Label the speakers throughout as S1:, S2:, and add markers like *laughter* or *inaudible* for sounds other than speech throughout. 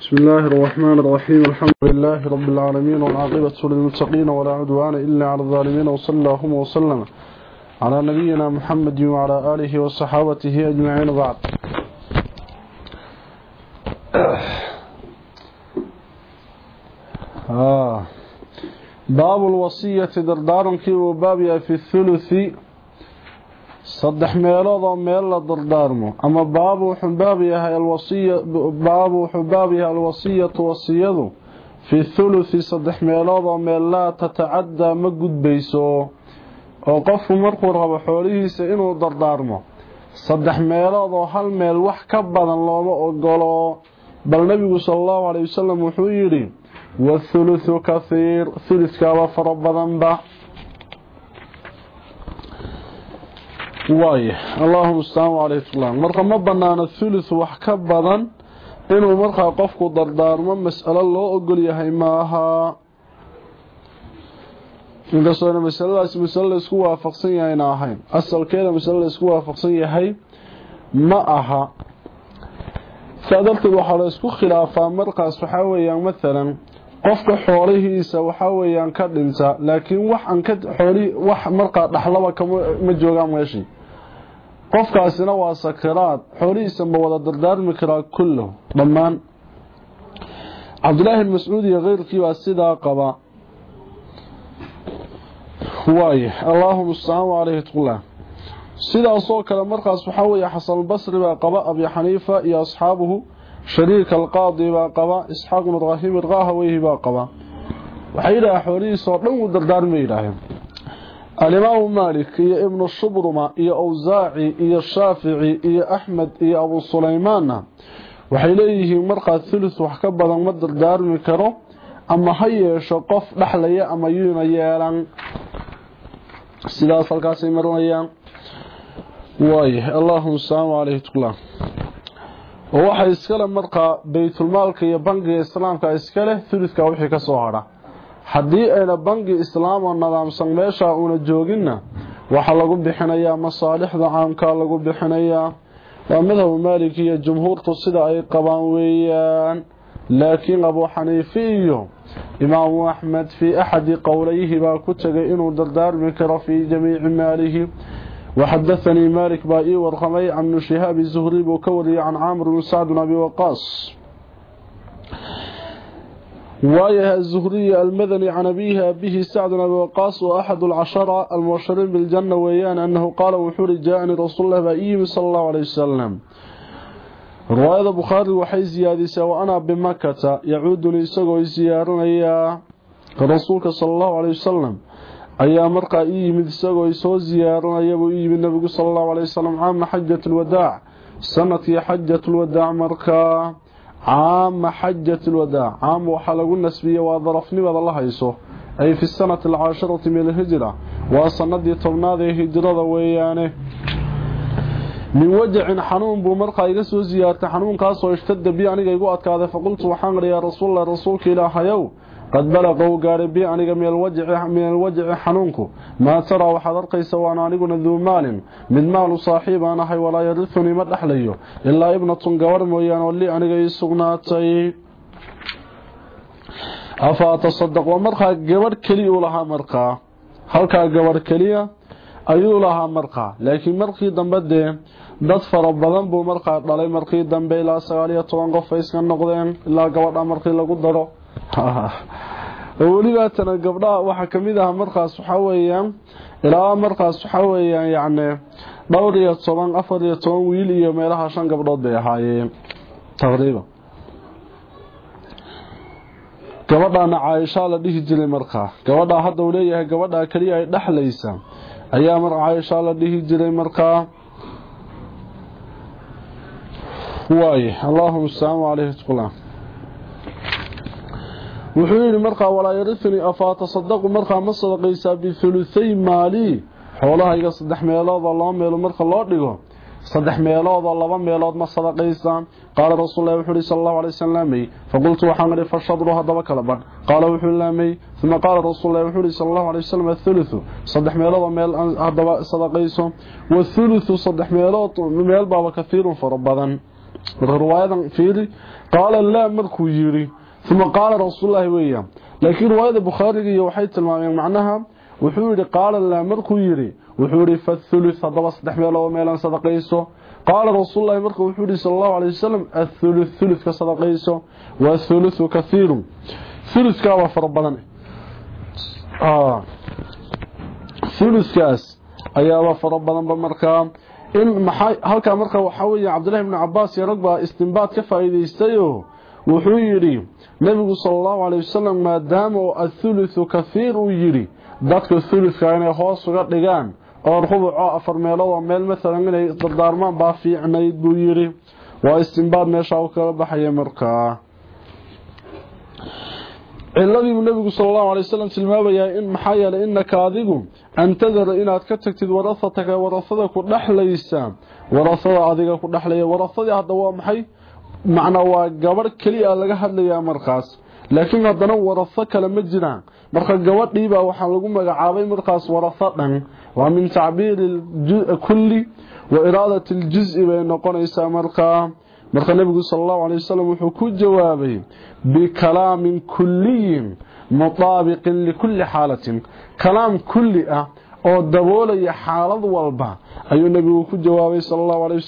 S1: بسم الله الرحمن الرحيم الحمد لله رب العالمين والعاقبة للمتقين ولا عدوان إلا على الظالمين وصلى اللهم وسلم على نبينا محمد وعلى آله وصحابته أجمعين بعد آه. باب الوصية دردار كي وبابها في الثلث saddex meelood oo meel la dardaarmo. Ama baabu wuxuu baab yahay alwasiyatu wasiyadu fi thuluthi saddex meelood oo meel laa tatacaddaa ma gudbayso. Oo qofku markuu rabo xoolihiisa inuu dardaarmo saddex meelood oo hal meel wax ka badan looma ogolo bal nabigu sala allahu caleyhi wasalam wuxuu yidhi wathuluthu kathiir. Huludkaaba fara badanba waaye allahuma staan caleyh fulan marka ma banaano thuluth wax ka badan inuu markaa qofku dardaarmo mas'alo loo ogol yahay maaha. Inkastoona masaladaasi masalo la isku waafaqsan yahayna ahayn. Asalkeeda masalo la isku waafaqsan yahay ma aha. Saa darteed waxaa la isku khilaafaa markaas waxaa weeyaan maalan qofka xoolihiisa waxaa weeyaan ka dhinta laakiin wax aan ka xooli wax markaa dhaxlaba kama ma joogaan meeshii. Qofkaasina waa sakaraad xoolihiisa ma wada dardaarmi karaa kullahu dhammaan cabdulaahi mascuud iyo keyrkii baa sidaa qaba waay allaahuma ustaaan caleyhi tqullah sidaasoo kale markaas waxaa weeye xasanulbasri baa qaba abi xaniifa iyo asxaabuhu shariik alqaadi baa qaba isxaaq ibn ibraahim irqaahaweyhi baa qaba waxay yidhaha xoolihiisoo dhan wuu dardaarmay yidhaaheen alimaamu maalik iyo ibnu shubruma iyo awsaaci iyo shaafici iyo axmed iyo abu sulaymaanna waxay leeyihiin markaa thuluth wax ka badan ma dardaarmi karo ama ha yeesho qof dhexlaya ama yuuna yeelan. Sidaas halkaasay marinayaan waay allahuma salaamu caleyhi tqla oo waxay iskale markaa baytulmaalka iyo bangiga islaamka iskale thuluthka wixii ka soo hadha haddii ayna bangi islaamo nadaamsan meesha uuna jooginna waxaa lagu bixinayaa masaalixda caamkaa lagu bixinayaa waa madhabu maalik iyo jumhuurtu sida ay qabaan weeyaan laakiin abuu xaniife iyo imaamu axmed fii axadi qowlayhi baa ku tegay inuu dardaarmi karo fii jamiici maalihi وحدثني مالك بائي ورقمي عن شهاب الزهري بوكوري عن عامر بن سعد بن أبي وقاص وايه الزهري المدني عن أبيه أبيه سعد بن وقاص وأحد العشرة المبشرين بالجنة ويان أنه قال وحوري جاءني رسول الله بأيه صلى الله عليه وسلم. رواية بخاري وحي زيادة وأنا بمكة يعودني سقوي زيارنا رسولك صلى الله عليه وسلم. ayaa markaa ii yimid isagoo isoo ziyaaranayabuu ii yimid nabigu sala allahu alay wasalam caama xajat lwadaac sanadkii xajat lwadaac markaa caama xajat lwadaac caama waxaa lagu nasbiyey waa darafnimada la hayso ay fi sanati alcaasharati min alhijra waa sanadii tobnaad ee hijrada weeyaane. Min wajacin xanuun buu markaa iga soo siyaartay xanuunkaasoo ishtada bi aniga igu adkaaday faqultu waxaan idhi yaa rasuulallah rasuulka ilaahayow qad balaqow gaadhay bi aniga min alwajici xanuunku. Maa taraa waxaad arkaysa waan aniguna duu maalin. Mid maalu saaxiib aan ahay walaa yarithunii ma dhexlayo ilaa ibnatun gabarh mooyaan oo lii aniga ii sugnaatay. Afa atasadaq waa markaa gabadh keliya u lahaa markaa halkaa gabadh keliya ayuu lahaa markaa laakiin markii dambe dee dad fara badan buu markaa dhalay. Markii dambe ilaa sagaal iyo toban qof ay iska noqdeen. Ilaa gabadha markii lagu daro *laughs* welibaatana gabdhaha waxaa ka mid ah markaas waxaa weeyaan ilaa markaas waxaa weeyaan yacni dhowr iyo toban afar iyo toban wiil iyo meelaha shan gabdhood bay ahaayeen. Taqriiban. Gabadhaana caaishaa la dhihi jiray markaa gabadhaa hadda uu leeyahay gabadhaa keliya ay dhexlaysa ayaa mar caaishaa la dhihi jiray markaa waay allahuma asalaamu caleyhi tqula afaa tasadaqu markaa ma sadaqaysaa bihuluhay maali xoolahayga saddex meeloodoo laba meelo marka loo dhigo saddex meeloodoo laba meelood ma sadaqaysaan qaala rasuullahi wuxuu ihi sal allahu alay waslm laamay faqultu waxaan idhi fashadru haddaba kala badh qaala wuxuu laamay uma qaala rasuullahi wuxuu ihi sal allahu alay wasalam athuluthu saddex meeloodoo meel haddaba sadaqayso wathuluthu saddex meelood meel baaba kahiirun fara badan marka riwaayadan fiiri qaala laa markuu yiri ثم قال رسول الله ويا لكن وهذا بخاري يوحيت المعنى معناها وحوري قال الله لامرك يري. وحوري فالثلث هذا صدح ميلا وميلا صدقيسو قال رسول الله مرك وحوري صلى الله عليه وسلم الثلث ثلث كصدقيسو والثلث كثير. ثلث كابا فربنا آه. ثلث كاس. ايابا فربنا بمركا. إن محاي... هل كان مرك وحوري عبد الله بن عباس يرقب استنباط كفا إذا يستيو وحوري nebigu sala allahu calay wasalam maadaama oo athuluthu kathiir uu yidhi dadka thuluthka inay hoos uga dhigaan oo rubuco afar meelood oo meel maalan inay dardaarmaan baa fiicnayd buu yidhi. Waa istinbaad meeshaa u kala baxaya markaa ciladiibuu nebigu sal allahu alay wasalam tilmaamayaa in maxaa yeelay innaka adigu antadara inaad ka tagtid warahataka warahada ku dhexlaysa warahada adiga ku dhexlaya warahadii hadda waa maxay macnaa waa gabadh keliya laga hadlayaa markaas. Laakiin haddana waraho kale ma jiraan marka gabadhiibaa waxaa lagu magacaabay markaas waraho dhan. Waa min tacbiiri kulli wa iraadati ljuz-i bay noqonaysaa markaa marka nebigu sal allahu alay wasalam wuxuu ku jawaabay bikalaamin kulliyin mutaabiqin likulli xaalatin. Kalaam kulli ah oo daboolaya xaalad walba ayuu nebigu ku jawaabay sal allahu alay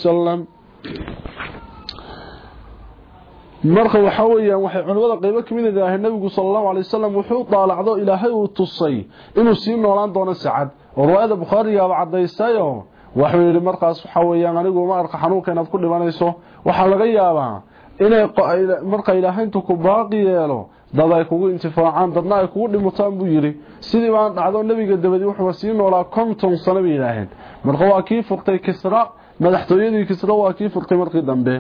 S1: marka waxa weeyaan waxay culimada qaybo kamid ah nabigu sallallahu alayhi wasallam wuxuu daalacdo ilaahay uu tusay inuu sii noolaan doono sacad oo riwaayada bukhariga aba cadaysayo wuxuu yiri markaas waxa weeyaan anigu ma arka xanuunka inaad ku dhimanayso waxa laga yaabaa inay marka ilaahay intuu ku baaqi yeelo dad ay kugu intifaacaan dadna ay kugu dhimutaan buu yiri sidii baan dhacdo nabiga dabadii wuxuu sii noolaa konton sano bay yiraahdeen marka waa kii furtay kisra madaxtooyadii kisra waa kii furtay markii dambe.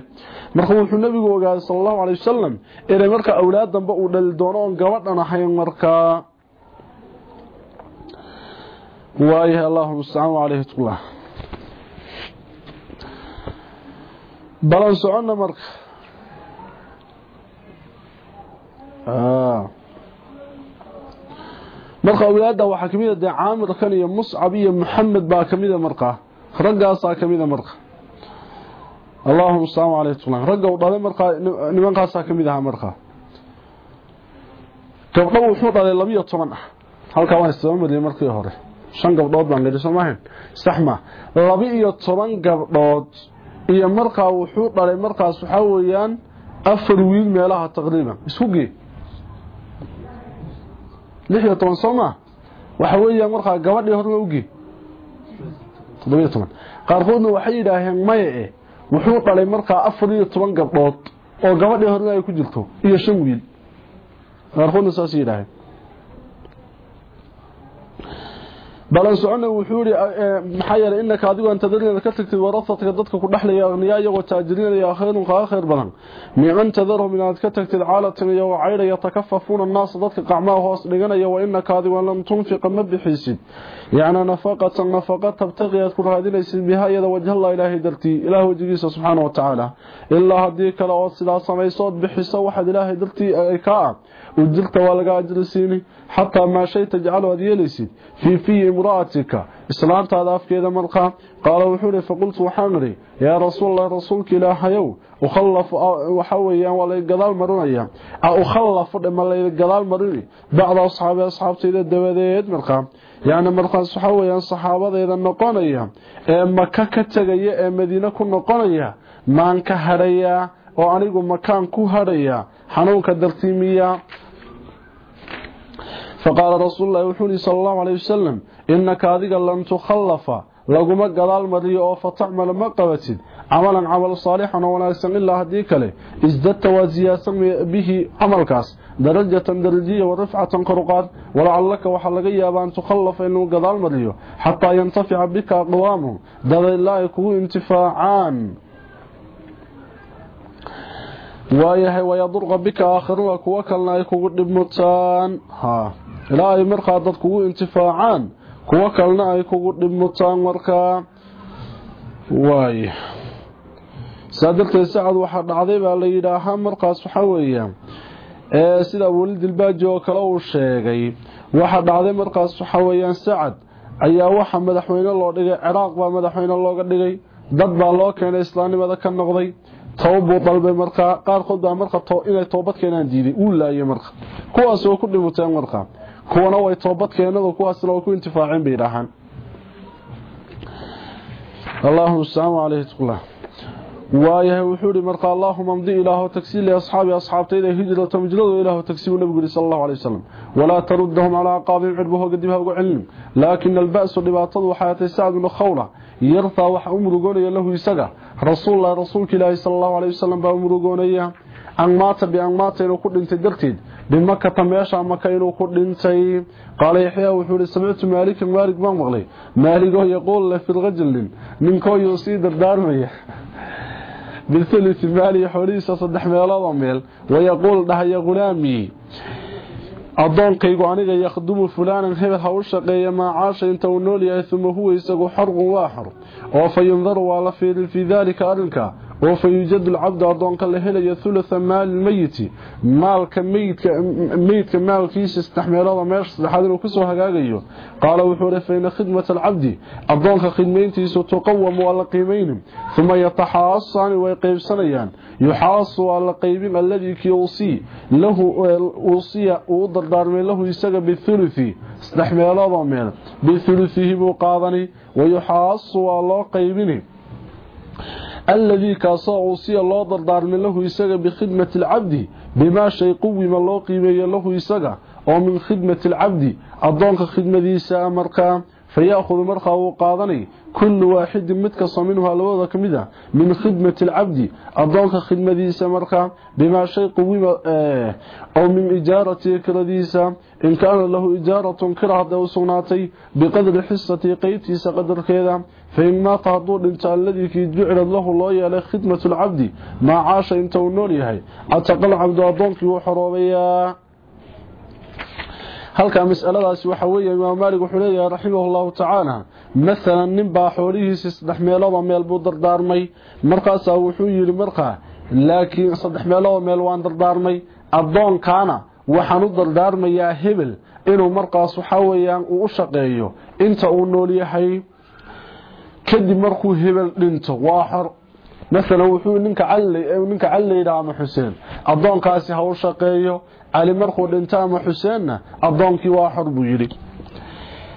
S1: Marka wuxuu nabigu ogaaday sallallahu alayhi wasallam inay marka awlaad dambe uu dhali doono oo gabadhan ahayn marka. Waayahay allahu mustacaan calayhi tullah balan soconna marka. Marka awlaada waxaa ka mid ah caamir kan iyo muscab iyo maxamed baa ka mid ah marka raggaasaa ka mid a marka. Allahuma asalaamu calayh ragga uu dhalay markaa nimankaasaa ka mid ahaa markaa gabdho wuxuu dhalay labiyo toban ah. Halkaa waan isaba mariyay markii hore. Shan gabdhood baan nidhi soo maahan saxma laba-iyo toban gabdhood iyo markaa wuxuu dhalay markaas waxaa weeyaan afar wiil meelaha taqriiban. Isku gee lix toban soo maa waxa weeyaan markaa gabadhii horna u gee 7 qaarkoodna waxay yidhaaheen maya e eh, wuxuu dhalay markaa afar iyo toban gabdhood oo gabadhii horna ay ku jirto? Iyo shan wiil. Qaarkoodna saas yidhaaheen balan socona wuxuu yiri maxaa yeelay innaka adigu aan tadarina ka tagtid warasadka dadka ku dhaxlaya aqniyaa iyagoo taajiriin iyo khayrun qa khayr badan miican tadarhum inaad ka tagtid caalatan iyo cayda yatakafafuna الناس dadka qacmaha hoos dhiganaya wa innaka adigu lam tunfiq ma bixisid yaana nafaqatan nafaqa tabtaqiyat ku raadinaysid biha iyada wajh Allah ilaahi darti ilaah wajigiisa subhanahu wa ta'ala illa hadii kale oo sidaa samaysood bixiso waxa ilaahi darti ay ka ujirta waa laga ajrisiini xataa maa shay tajcalu aad yeelaysid fii fii imra'atika islaantaada afkeeda markaa qaala wuxuu ihi faqultu waxaan idhi yaa rasuulallah rasuulka ilaahayow waxa weeyaan waa lay gadaal marinaya a ukhallafu dhima lay gadaal marini bacda asxaabi asxaabtayda dabadeed markaa yacni markaas waxa weeyaan saxaabadeeda noqonaya ee maka ka tegaya ee madiine ku noqonaya maan ka hadhayaa oo anigu makaan ku hadhaya xanuunka فقال رسول الله وحولي صلى الله عليه وسلم إنك أذيك لن تخلف لقم قدال مريء فتعمل ما قبتد عملا عمل صالحا ولا يسمى الله هديك له. ازددت وزياسا به عمل كاس درجة درجية ورفعة قرقات ولعلك وحلقيا بأن تخلف إنه قدال مريء حتى ينتفع بك أقوامه. دل الله يكون انتفاعان wayadurqa bika aakhiruha kuwa kalena ay kugu dhibmutaan ha ilaa ay markaa dad kugu intifaacaan kuwa kalena ay kugu dhibmutaan markaa waay saa darteed sacad waxaa dhacday baa la yidhaahaa markaas waxaa weeya sida welidilbaaji oo kale uu sheegay waxaa dhacday markaas waxaa weeyaan sacad ayaa waxa madaxweyne loo dhigay ciraaq baa madaxweyne looga dhigay dad baa loo keenay islaamnimada ka noqday tawbuu dalbay markaa qaarkood baa marka inay toobad keenaan diiday uu laayay marka. Kuwaas oo ku dhimuteen marka kuwana way toobad keenado kuwaasna way ku intifaaceen bay yidhaahaan allahuma asalaamu caleyhi tqullah waayahay wuxuu ihi marka allaahuma mdi ilaahu tagsi li asxaabi asxaabtayda hijrata hijradu ilaahu tagsibu nabigu yiri sallallahu alayhi wasallam wala taruddahum ala aqabihim cirbahu gadib ha ugu celin laakin alba'su dhibaatadu waxay tahay sacd ibn khawla yarta waxa uu murugoonaya lahu isaga rasuulullaahi rasuulka ilaahi sallallahu alayhi wasallam baa murugoonaya an maata bi an maata inuu ku dhintay darteed bimakata meesha maka inuu ku dhintay qaala yaxyaa wuxuu ihi samictu maalikan maalig baan maqlay maaligoo yaquul la fi rajulin ninkooyuu sii dardaarmaya biulisi maalihi xoolihiisa saddex meeloodoo meel wayaquul dhahaya khulaamii addoonkaygu aniga yakhdumu fulaanan hebel ha u shaqeeya maacaasha inta uu nool yahay uma huwa isagu xorqun waa xor oo fa yundaru waa la fiirin fii daalika arrinka addoonka la helaya hulutha maali lmeyiti maalka meydka maalkiisa saddex meelooda meesha saddexaad inuu kusoo hagaagayo qaala wuxuu hi faina khidmata alcabdi addoonka khidmayntiisu tuqawamu waa la qiimayni uma yataxaasaani way qaybsanayaan yuxaasu waa la qaybin alladii kii uusiya uu u dardaarmay lahu isaga bihuluthi saddex meeloodoo meel bihuluthihi buu qaadani wayuxaasu waa loo qaybini الذي كاسو سي لو دردار له اسغا بخدمة العبد بما شي قوي ما لو قيبه له اسغا أو من خدمة العبد اضونك خدمتيسا امرك فيأخذ مرخه وقادني كل واحد متك منها لوده كميدا من خدمة العبد اضونك خدمتيسا امرك بما شي قوي ما آه، أو من اجارته كرديسا إن كان له إجارة كرة دوسناتي بقدر حصة قيتي سقدر كده fain maata hadduu dhinto alladii kii jucilad lahu loo yeelay khidmatu lcabdi maa caasha inta uu nool yahay. Cataqalcabdu addoonkii wuu xoroobayaa halka mas'aladaasi waxa weeye imaam maalig wuxuu leeyahay raximahullahu tacaala maalan ninbaa xoolihiisa saddex meeloodoo meel buu dardaarmay. Markaasaa wuxuu yidhi markaa laakiin saddex meeloodoo meel waan dardaarmay. Addoonkaana waxaan u dardaarmayaa hebel inuu markaas waxaa weeyaan uu u shaqeeyo inta uu nool yahay. Kadib markuu hebel dhinto waa xor maalan wuxuu ninka ninka cali layidhaha ama xuseen addoonkaasi ha u shaqeeyo cali markuu dhinto ama xuseenna addoonkii waa xor buu yidhi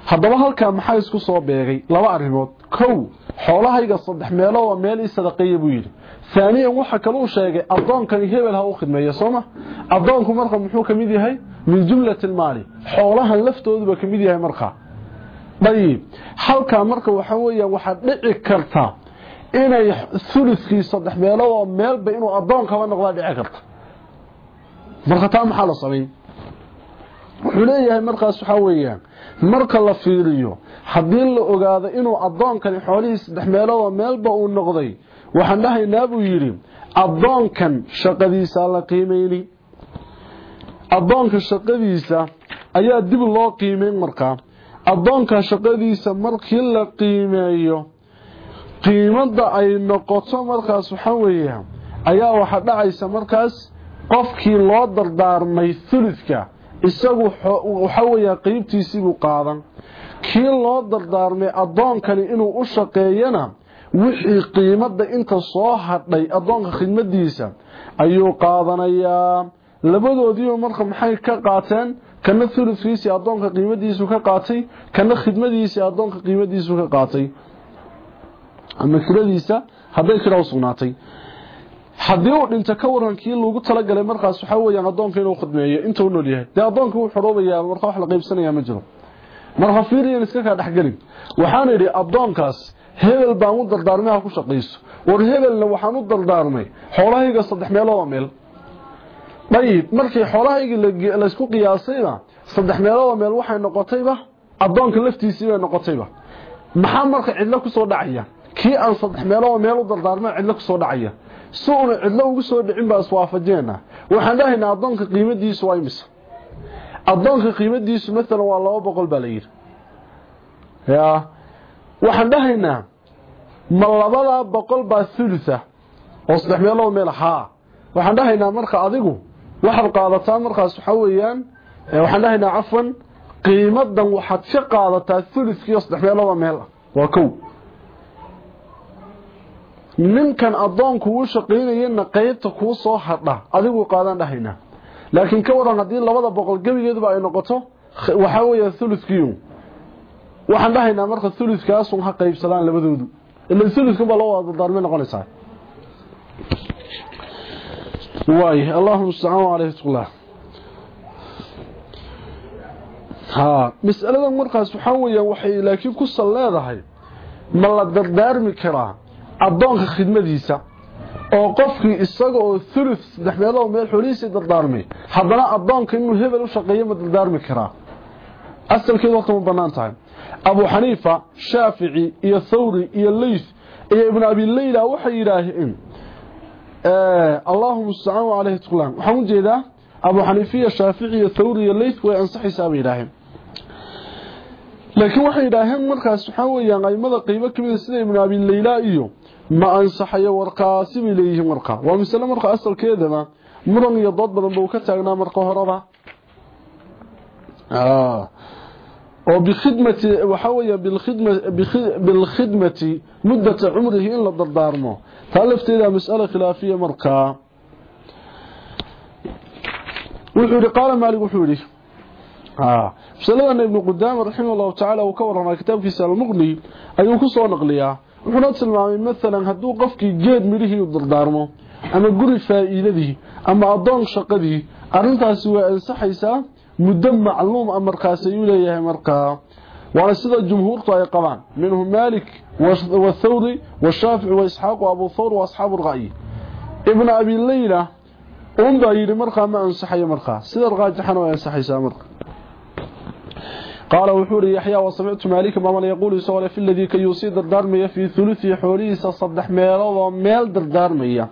S1: haddaba halkaa maxaa isku soo beegay laba arrimood kow xoolahayga saddex meeloodoo meel ii sadaqeeya buu yidhi haaniyan waxa kaluu sheegay addoonkani hebel ha u khidmeeya sooma addoonku marka muxuu ka mid yahay min jumlati lmaali xoolahan laftooduba ka mid yahay markaa dayib. Halkaa marka waxa weeya waxaad dhici karta inay uluskii saddex meeloodoo meelba inuu addoonkaba noqdaa dhici karta. Marka taa maxaa la samayn wuxuu leeyahay markaas waxaa weeyaan marka la fiiriyo haddii la ogaado inuu addoonkani xoolihii saddex meeloodoo meelba uu noqday waxaan dhahaynaa buu yidhi addoonkan shaqadiisa la qiimayni addoonka shaqadiisa ayaa dib loo qiimeyn markaa addoonka shaqadiisa markii la qiimeeyo qiimada ay noqoto markaas waxaa weeya ayaa waxa dhacaysa markaas qofkii loo dardaarmay ulidka isagu waxa weeya qeybtiisiibuu qaadan. Kii loo dardaarmay addoonkani inuu u shaqeeyana wixii qiimada inta soo hadhay addoonka khidmadiisa ayuu qaadanayaa. Labadoodiiba marka maxay ka qaateen kana ulidkiisii addoonka qiimadiisu ka qaatay kana khidmadiisii addoonka qiimadiisu ka qaatay ama kiradiisa hadday kira u sugnaatay haddii uu dhinto ka warankii lagu talagalay markaas waxaa weyaan addoonka inuu khidmeeyo inta u nool yahay dee addoonka wuu xoroobayaa marka wax la qaybsanaya ma jiro marka fiiriyan iska kaa dhexgelin waxaan idhi addoonkaas hebel baan u dardaarmay ha ku shaqayso war hebelna waxaan u dardaarmay xoolahayga saddex meelooda meel dayib markii xoolahaygii laysku qiyaasayba saddex meelooda meel waxay noqotayba addoonka laftiisii bay noqotayba maxaa marka cidlo kusoo dhacaya kii aan saddex meelooda meel u dardaarmay cidlo kusoo dhacaya si uuna cidlo ugu soo dhicin baa iswaafajeena waxaan dhahaynaa addoonka qiimadiisu waa imisa addoonka qiimadiisu maalan waa laba boqol baa la yidhi ya waxaan dhahaynaa ma labadaa boqol baa thulutha oo saddex meelooda meel haa waxaan dhahaynaa marka adigu waxaad qaadataa markaas waxaa weeyaan waxaan dhahaynaa cafwan qiimadan waxaad ka qaadataa thuluthkii oo saddex meelooda meel ah. Waa kow. Ninkan adoonku uu shaqeynayna qaybta kuu soo hadha adigu qaadan dhahaynaa laakiin ka waran haddii labada boqol gebigeeduba ay noqoto waxaa weeya thuluthkiiu waxaan dhahaynaa marka thuluthkaasun ha qaybsadaan labadoodu. Ila thuluthkunbaa loo wada dardaarmay noqonaysaa waxaa weeyaan waxay laakiin ku sal leedahay ma la dardaarmi karaa addoonka khidmadiisa oo qofkii isaga oo thuluth saddex meelood meel xoolihiisii dardaarmay haddana addoonka inuu hebel u shaqeeyo ma dardaarmi karaa asalkeedu horta ma bannaan tahay abu xaniifa shaafici iyo thawri iyo leyth iyo ibn abi leyla waxay yidhaaheen u jeedaa abu xaniifiya shaafici iyo thawri iyo leyth way ansaxaysaa bay yidhaaheen laakiin waxay yidhaaheen markaas waxaa weeyaan aimada qiimo kamida sida ibnu abi leyla iyo ma ansaxayo warkaasi bay leeyihiin marka waa masale marka asalkeedaba muran iyo dood badan buu ka taagnaa marka horeba muddata cumrihi in la dardaarmo taa lafteeda mas'ale khilaafiya markaa wuxuu yihi qaala maalik wuxuu yihi masaladan ibnu qudaama raximah llahu tacaala uu ka warramaa kitaabkiisa almuqni ayuu ku soo naqliyaa wuxuuna tilmaamay maalan hadduu qofkii geed midhihii u dardaarmo ama guri faa'iidadii ama addoon shaqadii arrintaasi way ansaxaysaa مدن معلوم أمر قاسيو ليه مرقا وعلى سيدة الجمهور طائق قبعا منهم مالك والثوري والشافع وإسحاق وأبو الثور وأصحاب الرأي. ابن أبي الليلة عند إلي مرقا ما أنسح يا مرقا سيدة الرغاية حنو أنسح يسا مرقا قال وحوري يحيى وصبعت مالك بمن يقول سوالة في الذي كي يصيد الدارمية في ثلث حوليس صدح ميلو ميلد الدارمية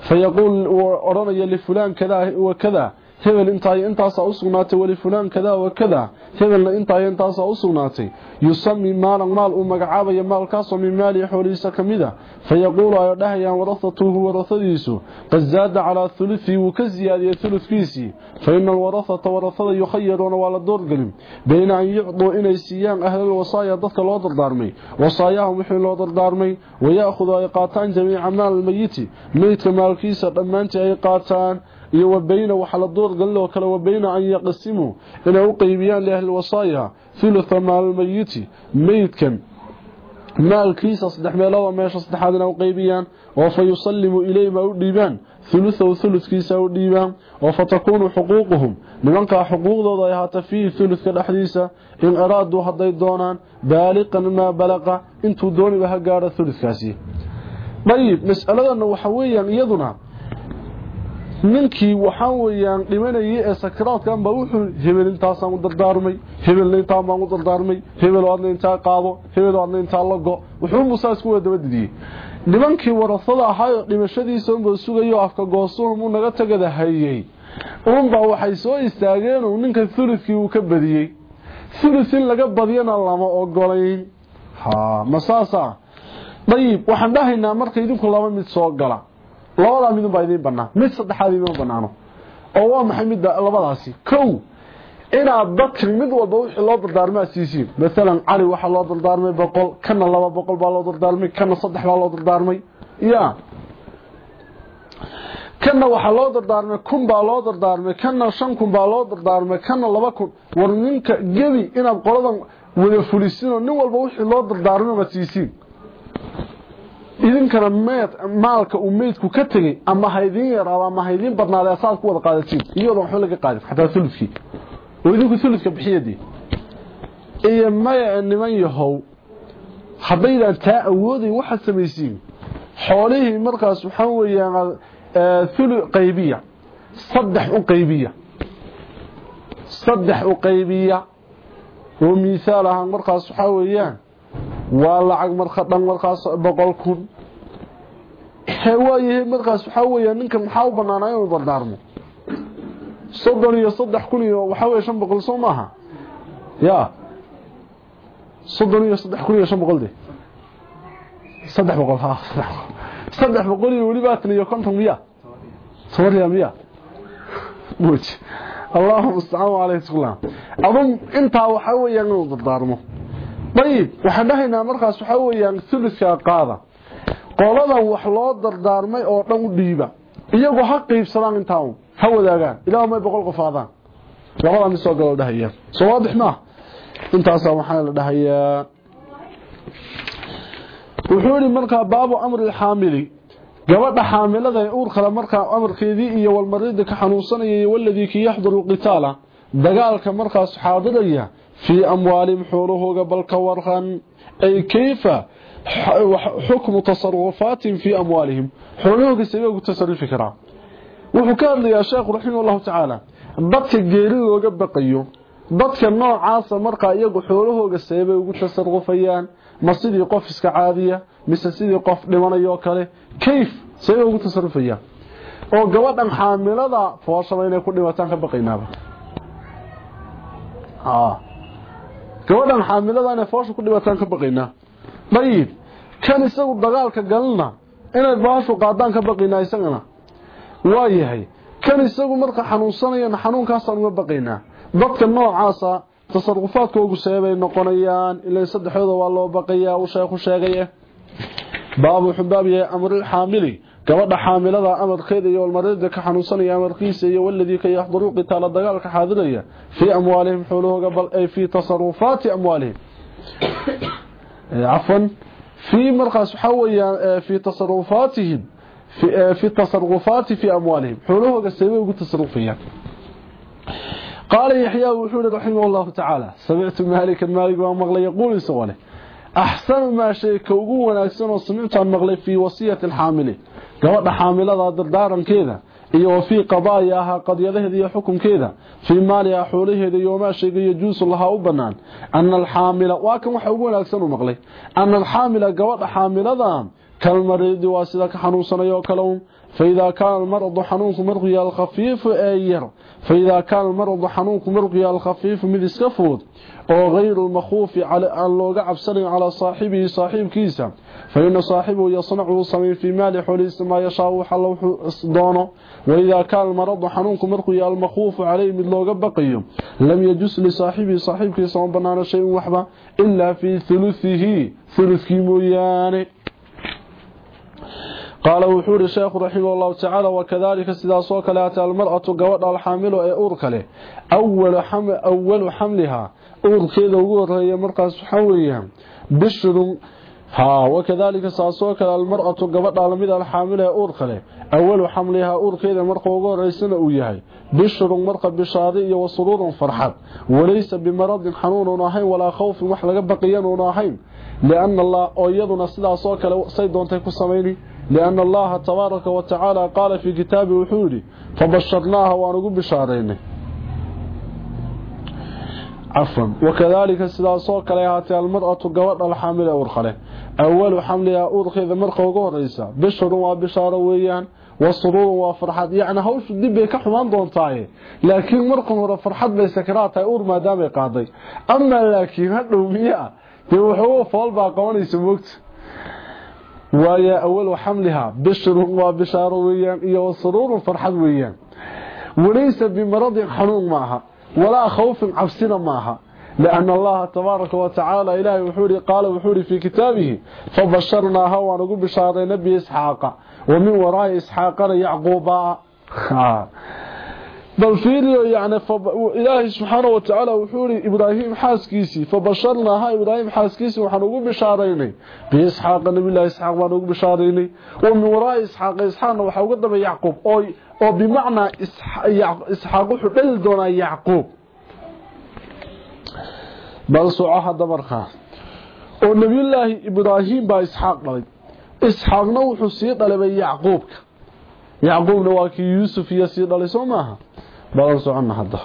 S1: فيقول ورمي لفلان كذا وكذا. Hebel intaayo intaasaa u sugnaatay walifulaan kadaa wa kadaa hebelna intaayo intaasaa u sugnaatay yusami maalan maal uu magacaabaya maalkaasoo min maalihi xoolihiisa ka mid a fayaquulu ay dhahayaan warahatuhu warahadiisu qad zaada calaa huluثii wuu ka siyaadiyey huludkiisii faina alwarahata warahada yukhayaruuna waa la doorgelin bayna an yucduu inay siiyaan ahlalwasaaya dadka loo dardaarmay wasaayahum wixii loo dardaarmay waya'khudu ay qaataan jamiica maal almeyiti meydka maalkiisa dhammaantii ay qaataan la doorgelin oo kale wabayna an yaqsimuu inay u qeybiyaan liahli wasaaya thulutha maalmayiti meydkan maalkiisa saddex meelood meesha saddexaad inay u qeybiyaan oo fa yusallimu ilayhim ay u dhiibaan thuluthahu thuludkiisa u dhiibaan oo fatakuunu xuquuquhum nimankaa xuquuqdooda ay ahaata fiihi thuludka dhexdiisa in araaduu hadday doonaan baaliqan maa balaqa intuu dooniba ha gaadho thuludkaasi dayib mas'aladana waxa weeyaan iyaduna ninkii waxaa weeyaan dhimanayay ee sakaraadkan baa wuxuu hebel intaasaan u dardaarmay hebelna intaan baan u dardaarmay hebel adna intaa qaado hebel adna intaa lago. Wuxuu musaas ku wada didiyay nimankii warasada ahaa dhimashadiisa unba sugayo afka goosuhum uu naga tagada hayay. Unba waxay soo istaageen uu ninka thuludkii uu ka badiyey. Thuluth in laga badiyana lama ogolayn ha masaasa dayib waxaan dhahaynaa marka idinku laba mid soo gala labadaa midun baa idiin banaan mid saddexaad idiima banaano oo waa maxay midda labadaasi? Kow inaad dadkan mid walba wixii loo dardaarmaa siisiin maalan cali waxaa loo dardaarmay boqol kana laba boqol baa loo dardaarmay kana saddex baa loo dardaarmay. Ya kana waxaa loo dardaarmay kun baa loo dardaarmay kana shan kun baa loo dardaarmay kana laba kun. War ninka gebi inaad qoladan wada fulisinoo nin walba wixii loo dardaarmay ma siisiin idinkana meed maalka uu meydku ka tegay ama ha idiin yaraado ama ha idiin badnaada asaad ku wada qaadatiin. Iyadoo waxba laga qaadin xataa uludkii oo idinku uludka bixiyadii iyo maya niman yahow haddaydaan taa awooday waxaad samaysiin. Xoolihii markaas waxaa weeyaan ulu qaybiya. Saddex u qaybiya. Saddex u qaybiya. Oo miisaal ahaan markaas waxaa weeyaan waa lacag marka dhan markaas boqol kun. Waayahay markaas waxaa weeya ninkan maxaa u banaanaa inuu dardaarmo soddon iyo saddex kun iyo waxaa weya shan boqol ya soddon iyo saddex kun iyo shan boqol de saddex boqol ha saddex boqol. Iyo welibaatan iyo konton miya? Tobanriya miya? Muj allahuma mustacaan aleyh slam adun intaa waxaa weeyaan inuu dardaarmo ayib waxaan dhahaynaa markaas waxaa weeyaan uludkaa qaada. Qoladan wax loo dardaarmay oo dhan u dhiiba iyagu ha qiibsadaan intaan ha wadaagaan. Ilaa may boqol qof aadaan. Labadan isoo galo dhahaya soo waadix ma intaas waxaa la dhahayaa. Wuxuu yiri markaa baabu amri xaamili. Gabadha xaamilada uur kale markaa amarkeedii iyo walmarida ka xanuunsanaya waladii ki yaxduru qitaala dagaalka markaas xaadiraya fii amwaalihim xoolahooga balka waran ay kayfa xukmu tasarufaatihim fii amwaalihim xoolahooga sidee ugu tasarufi karaa wuxuu ka hadlayaa sheekhu raximahullahu tacaala dadka geeri looga baqayo dadka noocaasa markaa iyagu xoolahooga seebay ugu tasarufayaan ma sidii qof iska caadiya mise sidii qof dhimanayoo kale kayf seebay ugu tasarufayaan oo gabadhan xaamilada fooshaba inay ku dhimataan ka baqaynaaba gabadhan xaamilada inay foosha ku dhimataan ka baqaynaa. Dayib kan isagu dagaalka galna inay baashu qaadaan ka baqaynaa isagana. Waa yahay kan isagu marka xanuunsanayana xanuunkaasaan uga baqaynaa. Dadka noocaasa tasarufaadkoogu seebay noqonayaan ilaa saddexdooda waa loo baqayaa uu sheekhu sheegay. Baabu xubaab yahay amril xaamili قبض حاملها أمر خيري يا المريض كحنوسن يا مرقيس يا والذي كي يحضروا قتال الدغال كحاضريا في اموالهم حوله قبل اي في تصرفات اموالهم عفوا في مرقس حويا في تصرفاتهم في في التصرفات في اموالهم حوله قسيبه تصرفيا قال يحيى وحول رحمه الله تعالى سمعت مالك المالك وما يقول سواله أحسن ما شيء كوغو ونأكسن وسمعت عن مغلي في وصية الحامل قوات حاملة دردارا كذا xukunkeeda fii maaliha xoolaheeda iyo wamaa shayga yajuusu lahaa u banaan ana alxaamila waa kan waxa ugu wanaagsan u maqlay ana alxaamila gabadha xaamilada kalmariidi waa sida ka xanuunsanayo kale فإذا كان المرض حنونك مرقيا الخفيف أير فإذا كان المرض حنونك مرقيا الخفيف من السكفود أو غير المخوف على أن لو عبسن على صاحبه صاحب كيسا فإن صاحبه يصنعه صميم في مال حوليس ما يشاء حلوح دونه وإذا كان المرض حنونك مرقيا المخوف عليه من لو بقيه لم يجس لصاحبه صاحب كيسا وبنانا شيء وحبا إلا في ثلثه. ثلث كيموياني قال وحور الشيخ رحمه الله تعالى وكذلك سداسو كلات المرأة قوض الحامل اي اورك له اول حمل اول حملها اوركيده ugu horeeya markaas waxa weeyaan bishru ها وكذلك ساسو كلا المرأة قبض lamid الحامل اي اورك له اول حملها اوركيده marka ugu horeysana uu yahay bishru marqa bishaadi iyo wasuruur farxad walaysa bimarad xanuun ahayn wala khawf wax laga baqiyan ahayn لأن الله oo iyaduna sidaas oo kale say doontay ku sameeyay لأن الله تبارك وتعالى قال في كتابه وحوري فبشرناها ونقول بشارين عفوا وكذلك سلاسو كليهاتي المرأة قوض الحاملة أورخله أول حملها أورخذ مرقة وقوريسا بشر وبشارة ويان والسرور وفرحات يعني هوش دي بي كحمان دونتاي لكن مرقة ورا فرحات بي سكراتها أور ما دامي قاضي أما لكن هدو مياه دي وحوه فالبا قوانيس ويا أول حملها بشر وبشار ويان إيا وسرور فرحد ويان. وليس بمرض حنون معها ولا خوف عفسنا معها. لأن الله تبارك وتعالى إلهي وحوري قال وحوري في كتابه فبشرناها ونقول بشار نبي إسحاق ومن وراء إسحاق يعقوبا bal fiiriyo yani ilaahay subxaana wa tacaala wuxuu ihi ibraahim xaaskiisii fabasharnaaha ibraahim xaaskiisii waxaan ugu bishaaraynay. Biisxaaqa nabiylahi isxaaq baan ugu bishaaraynay. Wa min waraai isxaaqa isxaaqna waxaa uga daba yacquub. Oo bimacnaa isxaaq wuxuu dhali doonaa yacquub. Bal soco hadda markaa oo nabiyulaahi ibraahim baa isxaaq dhalay. Isxaaqna wuxuu sii dhalibay yacquubka yacquubna waa kii yuusuf iyo sii dhalay soo maaha? Balan soconna hadda.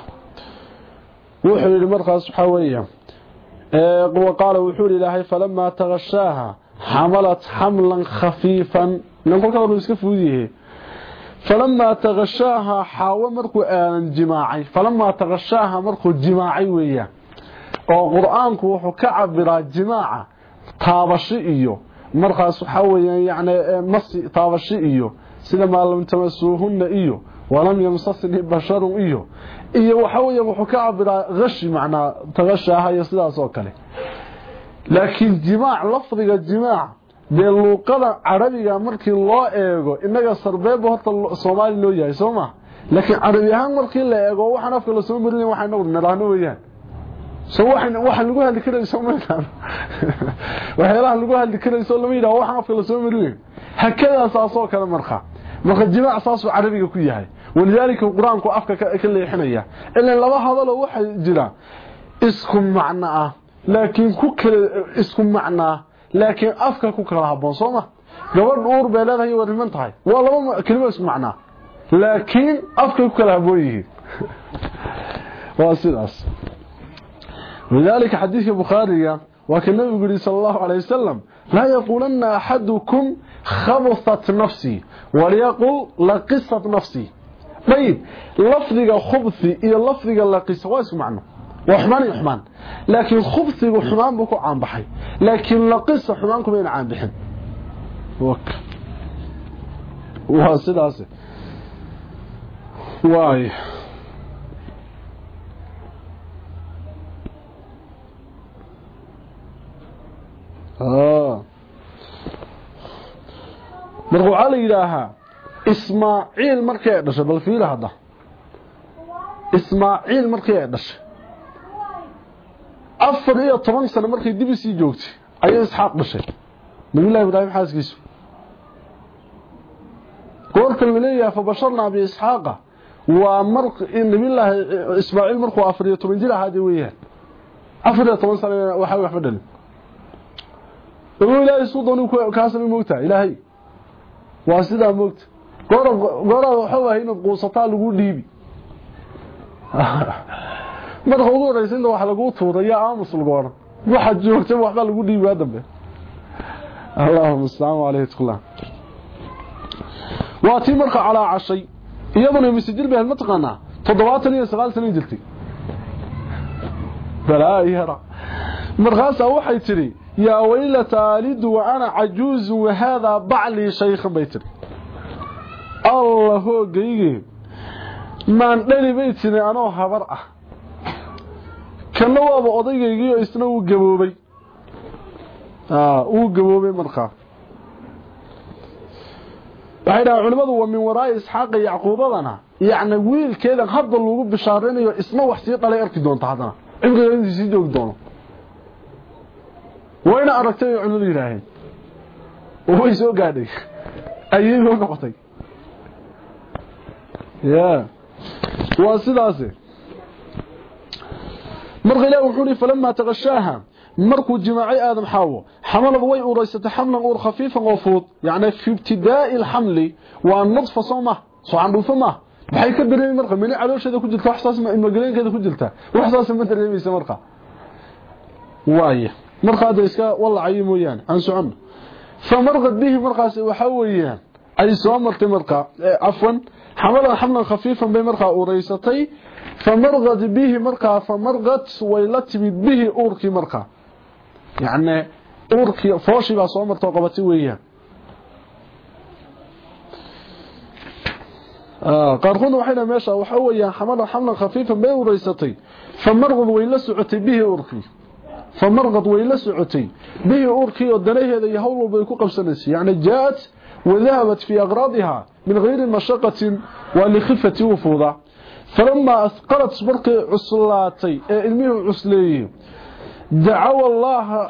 S1: Wuxuu yidhi markaas waxaa weeya qaala wuxuu yidhi ilaahay falamaa taqashaaha xamalat xamlan khafiifan. Ilan kolkaa waruu iska fudud yahe falamaa taqashaaha xaawo markuu jimaacay falamaa taqashaaha markuu jimaacay weeyaan oo qur'aanku wuxuu ka cabiraa jimaaca taabashi iyo markaas waxaa weeyaan yani masi taabashi iyo sida maalam tamasuuhunna iyo walam yamsasni basharun iyo iyo waxa weeye wuxuu ka cabiraa gashi macnaa tagashaha iyo sidaas oo kale. Laakiin jimaac lafdiga jimaac dee luuqada carabiga markii loo eego inaga sarbeeba horta soomaali loo yahay soo laakiin carabi ahaan markii la eego waxaan afka la soo marin waxay nagu niraahno weeyaan. Soo waxaan waxaan lagu hadli karay soo ma *laughs* waxyaalaha lagu hadli karay soo lama waxaan afka la soo marin hakada saasoo kale marka marka jimaac saasoo carabiga ku yahay walidaalika quraanku afka ka leexinaya ilaa laba hadalo waxa jira isku macna ah laakiin ku kala isku macna laakiin afka ku kala haboon sooma gabadh uur bay leedahay waa riman tahay waa laba kelimo isku macna laakiin afka ku kala haboon yihiin waa sidaas lidaalika xadiiska bukhaariga kan nabigu yiri sallallahu alayhi wasallam la yaqulanna ahadukum khabthat nafsi waliyaqul laqisat nafsi طيب لفظiga khubthi iyo lafdiga laqisa waa isku macno waa xumaan iyo xumaan laakiin khubthigu xumaan buu ku caan baxay laakiin laqisa xumaan kuma caan marka waxaa la yidhaahaa ismaaciil markii ay dhashay bal fiila hadda. Ismaaciil markii ay dhashay. Afar iyo toban sano markay dib isii joogtay ayay isxaaq dhashay. Nabilahi ibraahim xaaskiisu. Goorta la leeyahay fabasharnaa biisxaaqa waa mar nabilaahi ismaaciil markuu afar iyo toban jir ahaade weeyaan. Afar iyo toban sano waxa waxba dhalin ilaahay suu dooni kaasama moogtaa ilaahay waa sidaa moogta gooraada waxa wahay inaad quusataa lagu dhiibi marka ugu horeysa inta wax lagu tuuray yaa aamus oran waxa joogta waxba lagu dhiibi dambe allahumma salaamu alayhi tqula waa tii marka calaa cashay iyaduna masjid baa ma taqaanaa 79 sano jirtay balaa yara markaas waxay tiri يا ويلة ألد وأنا عجوز وهذا بعلي شيخ بيتر الله هو قيقه ما ندري بيتني أنا هبرأة كان لوابا أضيقه إسنا وقبوبي. آه وقبوبي مرخاه waxay dhahaan culimmadu waa min waraa'i isxaaqa yacquubadana yacni wiilkeedan hadda lagu bishaarinayo isna wax sii dhalay arki doonta haddana cimrigeeda intii sii joogi doono wayna aragtay ay culimadu yidhaaheen way soo gaadhay. Ayay u noqotay. Ya waa sidaasi. Marka ilaah wuxuu yiri falamma taqashaaha. Markuu jimaacay aadam xaawo xamalad way uuraysatay xamlan uur oo fudud. Yani fi ibtidaa'i alhamli wa nadfa sawma soo andhuufa ma. Maxay ka dareemay marka? Mini caloosheeda ku jirta waxsaas ma imagaleynkeeda ku jirta. Waxsaas ma dareemaysa marka. Waaye marka hada iska wallacay mooyaan aan socon famarqad bihi markaas waxa weeyaan ay soo martay marka afwan حملا حملا خفيفا بين مرقى أوريستي. فمرغت به مرقى فمرغت ويلتمد به أوركي مرقى يعني أوركي فوشي بها صومر توقبتي وياه آه قارخون وحينا ماشا وحويا حملا حملا خفيفا بين أوريستي فمرغت ويلسعتي به أوركي ودنيه هذا يهول بيكو قبسنسي يعني جاءت وذهبت في أغراضها من غير مشقة ولخفة وفوضة فلما أثقلت برق عسلاتي علميه عسليه دعوا الله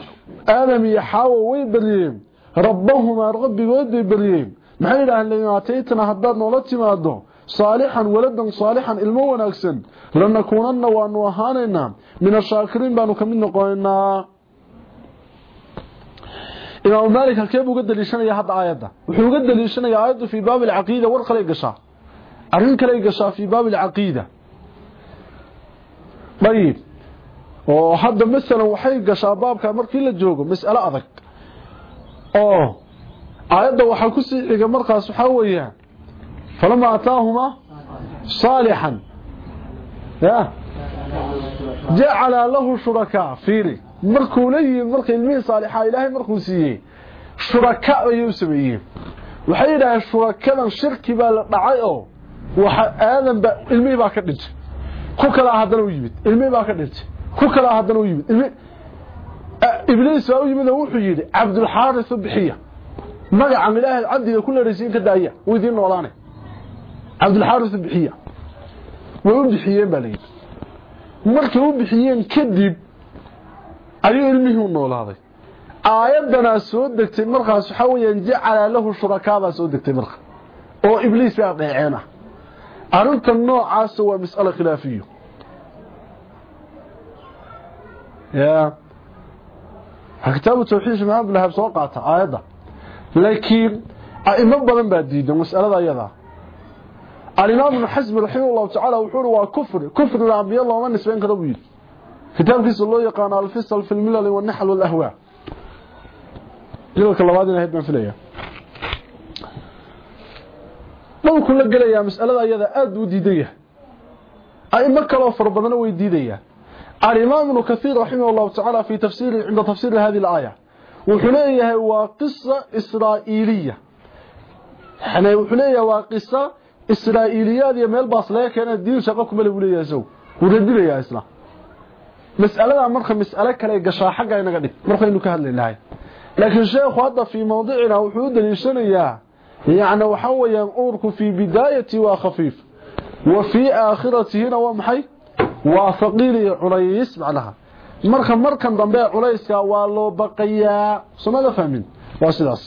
S1: آدم يحاوى ويبريم ربهما ربي ويبريم محيل أهل ياتيتنا هداد نولتي ماده صالحا ولدا صالحا علمو ونكسن لنكونن وانوهاننا من الشاكرين بانو كمين نقوينا uga daliishanaya hadda aayadda wuxuu uga daliishanaya aayaddu fii baabi alcaqiida war kale gashaa arrin kale gashaa fii baabi alcaqiida ayib oo hadda masalan waxay gashaa baabka markii la joogo mas'alo adag oo aayadda waxaa ku sii xiga markaas waxaa weeyaan فلما أتاهما صالحا. جعل له شركاء. فيري مركو لي مرك المين صالحا إلهي مركو سيه شركاء يوسميه وحيدا شركاء شرك بالبعيه وآدم با المين باكر كوكا لا هذا نويبت المين باكر كوكا لا هذا نويبت إبليس ويبت نويبت عبد الحارث بحية ما من الله العبد كل رسيل كدائية وذين نولانه عبد الحارث بحية. ويبحيه بالي مرته وبحيين كذب. اريد علمي هو نولاده ايتنا سو دغتي مرخا سحويا على له شركاء سود دغتي مرخا أو إبليس ضيعنا ارنت النوع عاسو مسألة خلافية. يا. اكتب توحيش معاه بلا بسوقاته أيضا لكن ايما بدن بديده مساله أيضا الإمام ابن حزم رحمه الله تعالى وحوله وكفر كفر. لا بي الله ومن نسبة نسبين كربوين كتاب في سلوية قانا الفصل في الملل والنحل والأهواء. يقول لك الله بعدين أهد من فليا لو كل لك قليا مسألة أيضا أد وديدية أي مكة لو فربنا ويديدية الإمام ابن كثير رحمه الله تعالى في تفسير عند تفسير هذه الآية. وحليه هو قصة إسرائيلية. حنا وحليه هو قصة وقصة إسرائيلية دي ميل باصلية كان الدين شقاكم اللي وليه سو وردي لي يا إسلام مسألة مرخة مسألة كلا يقشا حقا ينقدي مرخة إنه كهل لله. لكن الشيخ هذا في موضعنا وحود للشنية يعني وحوى ينقورك في بداية وخفيف. وفي آخرته ومحي waa faqiir iyo culays macnaha marka markan dambe culayska waa loo baqayaa sumada fahmin waa sidaas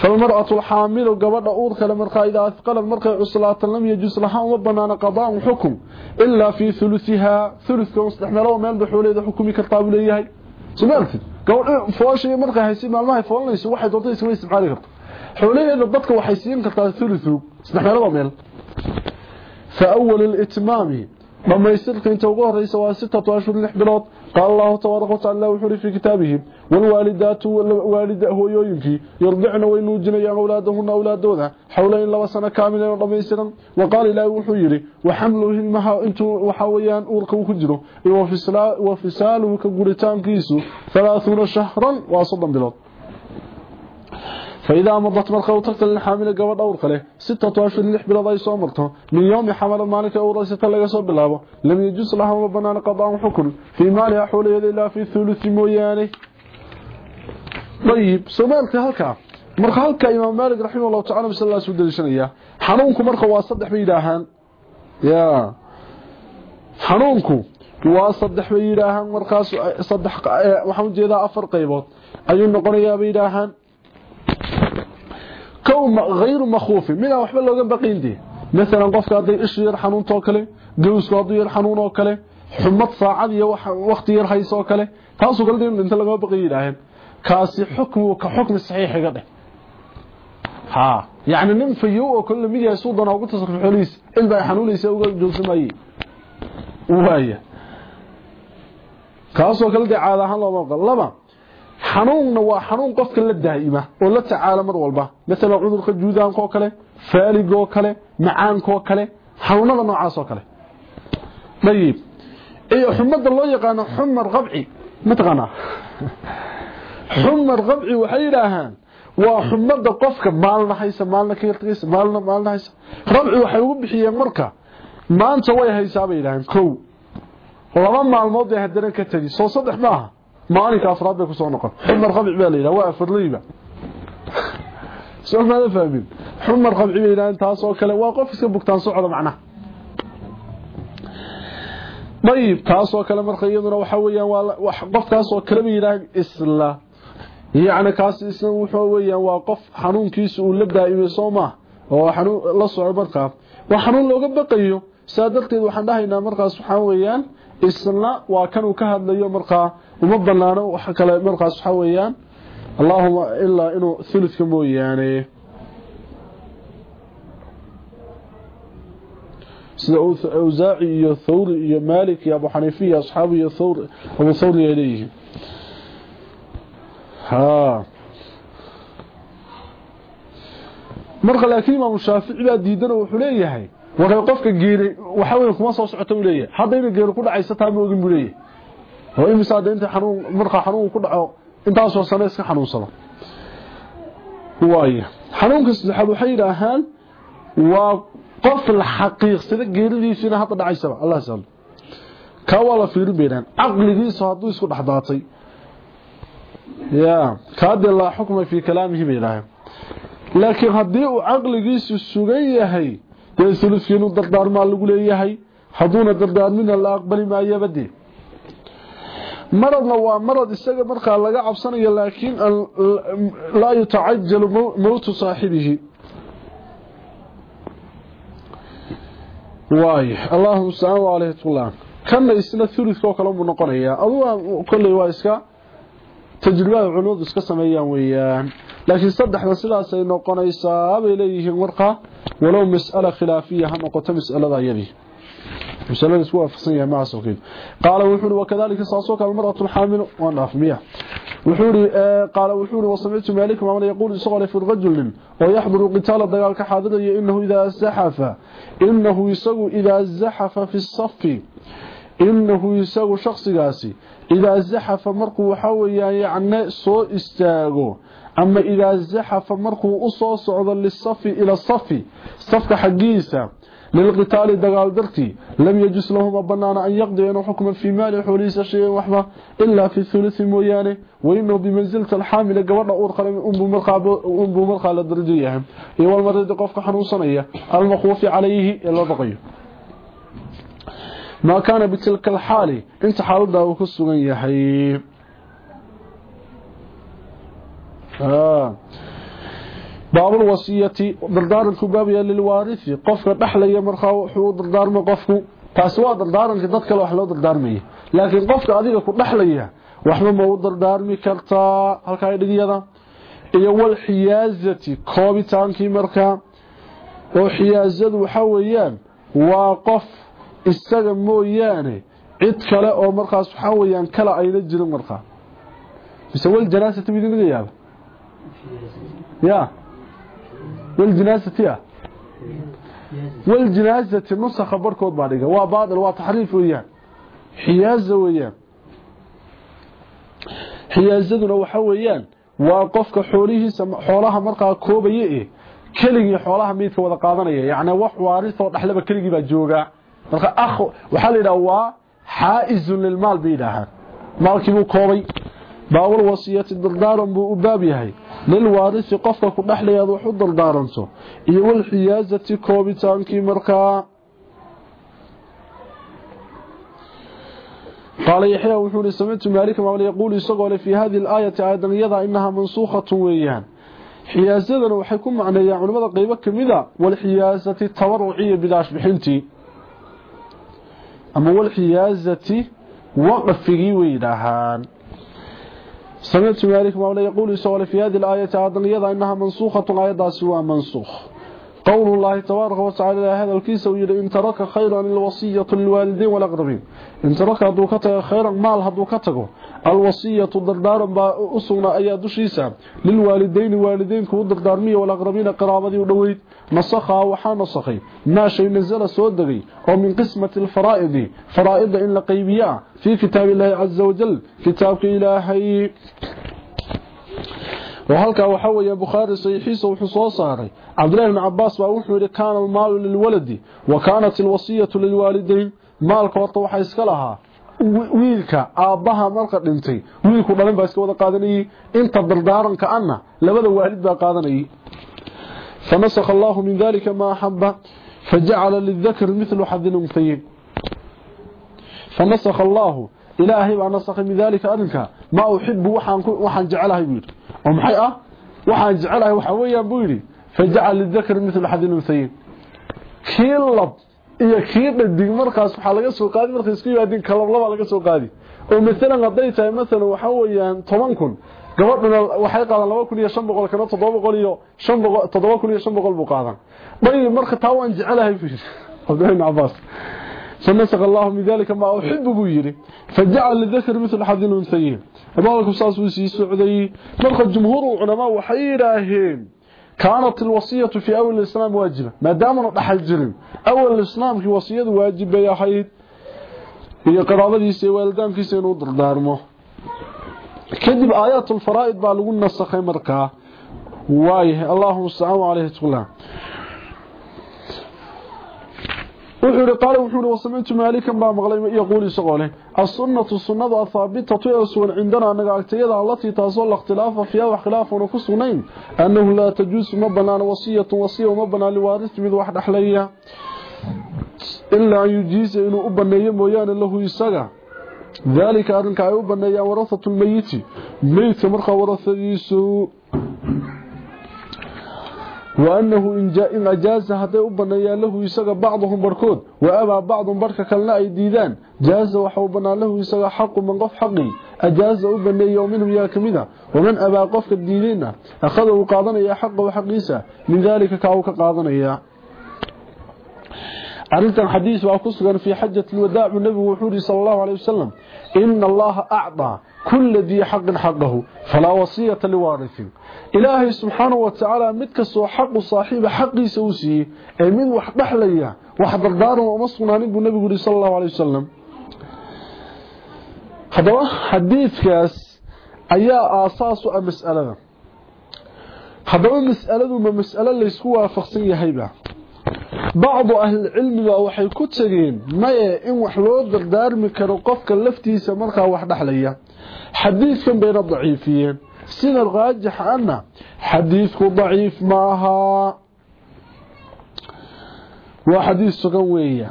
S1: فالمرأة الحامل قبل أورك لمرقى إذا أثقلت مرقى عسلاة لم يجوز لها وبنان قضاء حكم إلا في ثلثها ثلث كمصلح ملو ميل بحولي إذا حكمي كالطاب ليهي سمعت قول فواشي مرقى هيسين مالما يفولنيس واحد وطي سوي سبحانه كرت حولي إذا ضدك وحيسين كالطاب ثلثه سمح ملو ميل فأول الإتمام. inta ugu horeysa waa sittatu ashhur lix bilood قال الله تبارك وتعالى وحري في كتابه والوالدات والوالد هو يوينكي يرضعن وينو جنيا أولادهن أولادونا حولين لو سنة كاملة رميسرا وقال لا وحيري وحملهن مها إنتو وحويان أورك وخجره وفصاله كقريتان كيسو ثلاثون شهرا وأصدا بلوت فإذا مضت مرخة وتركت للحامل قبل أورك له ستة أشهر لح بلاد أي صومرته من يوم حمل مالك أورسة صوب بالله لم يجوز لها وبنان قضاء حكم. في مالها حول يد الله في الثلث مويانه طيب سؤالك هلكا مرخة هلكا إمام مالك رحمه الله تعالى بسم الله سودة الشنية حنونكم مرخة وأصدح بيداهان يا. حنونكم وأصدح بيداهان مرخة صدح وحمد جيدا أفر قيبات أيون نقنيا بيداهان كوم غير مخوف. من وحبل لو باقين دي؟ مثلا قفك هذه إيش يرحنون توكله جوسك هذه يرحنون وكله حمد صاعد يا وقت يرهيس وكله تاسو قال دي انت لو باقين آهن. كاسي حكم وكحكم صحيح قده ها يعني من يو كل ميديا سودنا أو تصرف خليس إن با يحنون يسو جوسماي وهايه كاسو قال دي عاده هان لو باقين xanuunna waa xanuun qofka la daa'ima oo la tacaala mar walba. Mesela cudurka juudaanka oo kale faaliga oo kale macaanka oo kale xanuunada noocaas oo kale. Dayib iyo xumada loo yaqaano xumar qabci mataqaanaa xumar qabci waxay yidhaahaan waa xumada qofka maalna haysa maalna ka yartagaysa maalna maalna haysa. Qabci waxay ugu bixiyeen marka maanta way haysaa bay yidhahaan kow. Laba maalmood bay haddana ka tegi soo saddex maaha maalinka afraad bay ku soo noqon. Xumar qabci baa yidhaha waa afarleyba soo maada fahmin? Xumar qabci bay yidhahaan taas oo kale waa qof iska bugtaan socda macnaha dayib taas oo kale marka iyaduna waxa weeyaan waa qofkaas oo kale yidhahaan isla. Yacni kaas isna wuxuu weeyaan waa qof xanuunkiisa uu la daa'imay soo maaha oo xanuun la soco markaa. Waa xanuun looga baqayo saa darteed waxaan dhahaynaa markaas waxaa weeyaan isna waa kan uu ka hadlayo markaa uma banaano wax kale markaas waxa weeyaan allahuma ilaa inuu thuluthka mooyaane sida awsaaci iyo thawri iyo maalik iyo abu xaniifi iyo asxaabi iyo thawr abu thawri ay leeyihiin ha marka laakiin imaamu shaafici baa diidan oo wuxuu leeyahay waray qofka geelay waxa weeye kuma soo socota uu hadda inay geelo ku dhacaysa taa ma ogin buu oo imisa inta xanuun marka xanuun ku dhaco intaas oo sano iska xanuunsado. Waaya xanuunka saddexaad waxay yidhaahaan waa qof la xaqiiqsada geeridiisina hadda dhacaysaba allah sal ka waa la fiirin baynaan caqligiisa hadduu isku dhexdaatay. Ya kaadee laa xukma kalaamihi bay laakiin haddii uu caqligiisu sugan yahay dee uluskii inuu dardaarmaa lagu leeyahay. Hadduuna dardaarmina la aqbali maayabade maradna waa marad isaga markaa laga cabsanayo laakiin laa yutacajalu mowtu saaxibihi. Waay allahuma mustacaan waaleyh tula kana isna ulidka oo kale buu noqonayaa. Adugu kolley waa iska tajribada culimadu iska sameeyaan weeyaan. Laakiin saddexda sidaasay noqonaysaa bay leeyihiin markaa walow mas'ala khilaafiya ha noqoto mas'alada ayadii مسألة اسمها فصية مع سوكين قال وحوري وكذلك ساسوك المرأة الحامل ونعرف مياه وحوري آه قال وحوري وسمعت مالك وعمل يقول يسغل في الرجل ويحضر قتال الضيال كحاضر إنه إذا زحف. إنه يسغ إذا زحف في الصف. إنه يسغ شخص قاسي. إذا زحف مرقو وحويا يعني سو استاغو. أما إذا زحف مرقو أصو صعدا للصف إلى الصف. صفك حقيسة للقتال دغال درتي. لم يجوز لهم بنانا أن يقضي حكما في مال حوليس شيء وحبا إلا في الثلث مويانه وإنه بمنزلة الحامل قبرنا أورقل أنبو مرقى للدرجية إيوال مريد قفك حنوصنية المخوف عليه إلا بقيه ما كان بتلك الحال انت حال داو كسغن يحيي. آه باب الوصيه دردار الكبابيه للوارث قفك دخليا marka wuxuu dardaarmo qofku taas waa dardaaranka dad kale wax loo dardaarmay laakiin qofka adiga ku dhaxlaya waxba ma u dardaarmi kartaa halka ay dhigiyada iyo wal xiyaazati koobitaankii marka oo xiyaazadu waxa weeyaan waa qof isaga mooyaane cid kale oo markaas waxa weeyaan kala ayna jirin markaa mise wal janaasati يا. والجنازة يا. والجنازة نسخ بركود بارقة وباطل وتحريف ويان حيازة ويان xiyaasaduna waxa weeyaan waa qofka xoolihiisa xoolaha markaa koobaye e keligii xoolaha miidka wada qaadanaya yacni wax waarisoo dhexlaba keligii baa joogaa marka akh waxaa la yidhaha waa xaa-izun lilmaal bay koobay buu u baab yahay lil waarisi qofka ku dhaxlayaad wax u dardaaranto iyo wal xiyaazati koobitaankii markaa قال يحيى وحوري سمعت مالك ما يقول يسقول في هذه الآية أيضا يضع إنها منسوخة ويان. حيازتنا وحيكون معنا يا علماء قيبة كمذا والحيازة التورعية بلاش بحنتي. أما والحيازة وقفه ويدهان سمعت مالك ما يقول يسقول في هذه الآية أيضا يضع إنها منسوخة أيضا سوى منسوخ. قول الله تبارك وتعالى هذا الكيس ويقول إن ترك خيرا الوصية للوالدين والأقربين. إن ترك هدوكته خيرا مال الوصية دردارا أصغنا أي دشيسا للوالدين والدين كو دردارمية والأقربين قرابدي ودويد نسخها وحا نسخي. ما شيء نزل سودغي. ومن قسمة الفرائض. فرائض إن لقيبيا. في كتاب الله عز وجل. كتابك إلهي. soo saaray Abdullah ibn Abbas baa wuxuu yiri kaana al-maal lil-waladi wa kaanat al-wasiyatu lil-walidayn maalka horta waxa iska lahaa wiilka aabaha marka dhintay wiilku dhalin baa iska wada qaadanayay inta dardaaranka anna labada waalid baa qaadanayay. فنسخ الله من ذلك ما حب فجعل للذكر مثل حظ الأنثيين. فنسخ الله إلهي بأن نسخ من ذلك أنك ما أحب وحان, وحان جعلها يقول ومحي أه وحان جعلها وحويا بيري. فجعل للذكر مثل حد الأنثيين. كيلب iyo kii dhadig markaas waxa laga soo qaadi markay isku yimaadeen kalab laba laga soo qaadi oo midalan haday tahay midalan waxa weeyaan 10000 gabadhuna waxay qaadan 2500 kana 700 iyo 7500 buu qaadan bay marka taa waan jecelahay fiir Abdullah Abbas فنسخ الله من ذلك ما أحب بيري فجعل للذكر مثل حظ الأنثيين أبالك ساس وسي سعودي مرخ الجمهور العلماء وحيراهين كانت الوصية في أول الإسلام واجبة. ما دام نضحل جرم أول الإسلام في وصية واجبة يا حيد. هي قرابة سي والدان في سينو دردارمو كذب آيات الفرائض بالغون نسخي مركا. وايه اللهم استعانوا عليه تقولها وخيره قال وخيره وسمعت مالكا ما مقلي ما يقول يسقوله. السنة السنة الثابته تسون عندنا نغاغتيدا التي تاسو الاختلاف فيها وخلاف ونقصنين انه لا تجوز ما بنان وصية وصية ما بنان لوارث من واحد احليا إلا يجيز إنه ابنيه مويان له يسغا ذلك ادن كايو بنيا ورثة الميت. ميت مرخى ورثة يسو وأنه إن أجاز هذا أبنى له يسغى بعضهم بركود وأبى بعضهم بركة كلنا أي ديدان جاز وحوبنا له يسغى حق من قف حقي أجاز أبنى يومنهم يا كمذا ومن أبى قفك الديدين. أخذه قاضنا يا حق وحقيسة من ذلك كاوك قاضنا يا. أرنتن حديث وأكسغن في حجة الوداع النبي وحوري صلى الله عليه وسلم. إن الله أعطى كل ذي حق حقه فلا وصية لوارث. إلهي سبحانه وتعالى متكسو حق صاحب حقي سوسي أي من وحد حليا وحد الدار ومصنا نبو النبي صلى الله عليه وسلم. هذا حديث كاس أيا أساس مسألة هذا مسألة ما مسألة ليسوا فقسية هيبة. bacdu ahlilcilmi baa waxay ku tageen maye in wax loo dardaarmi karo qofka laftiisa markaa wax dhexlaya xadiidkan bayna daciifiyeen. Sida raajax ana xadiidku daciif ma ahaa waa xadiid sugan weeya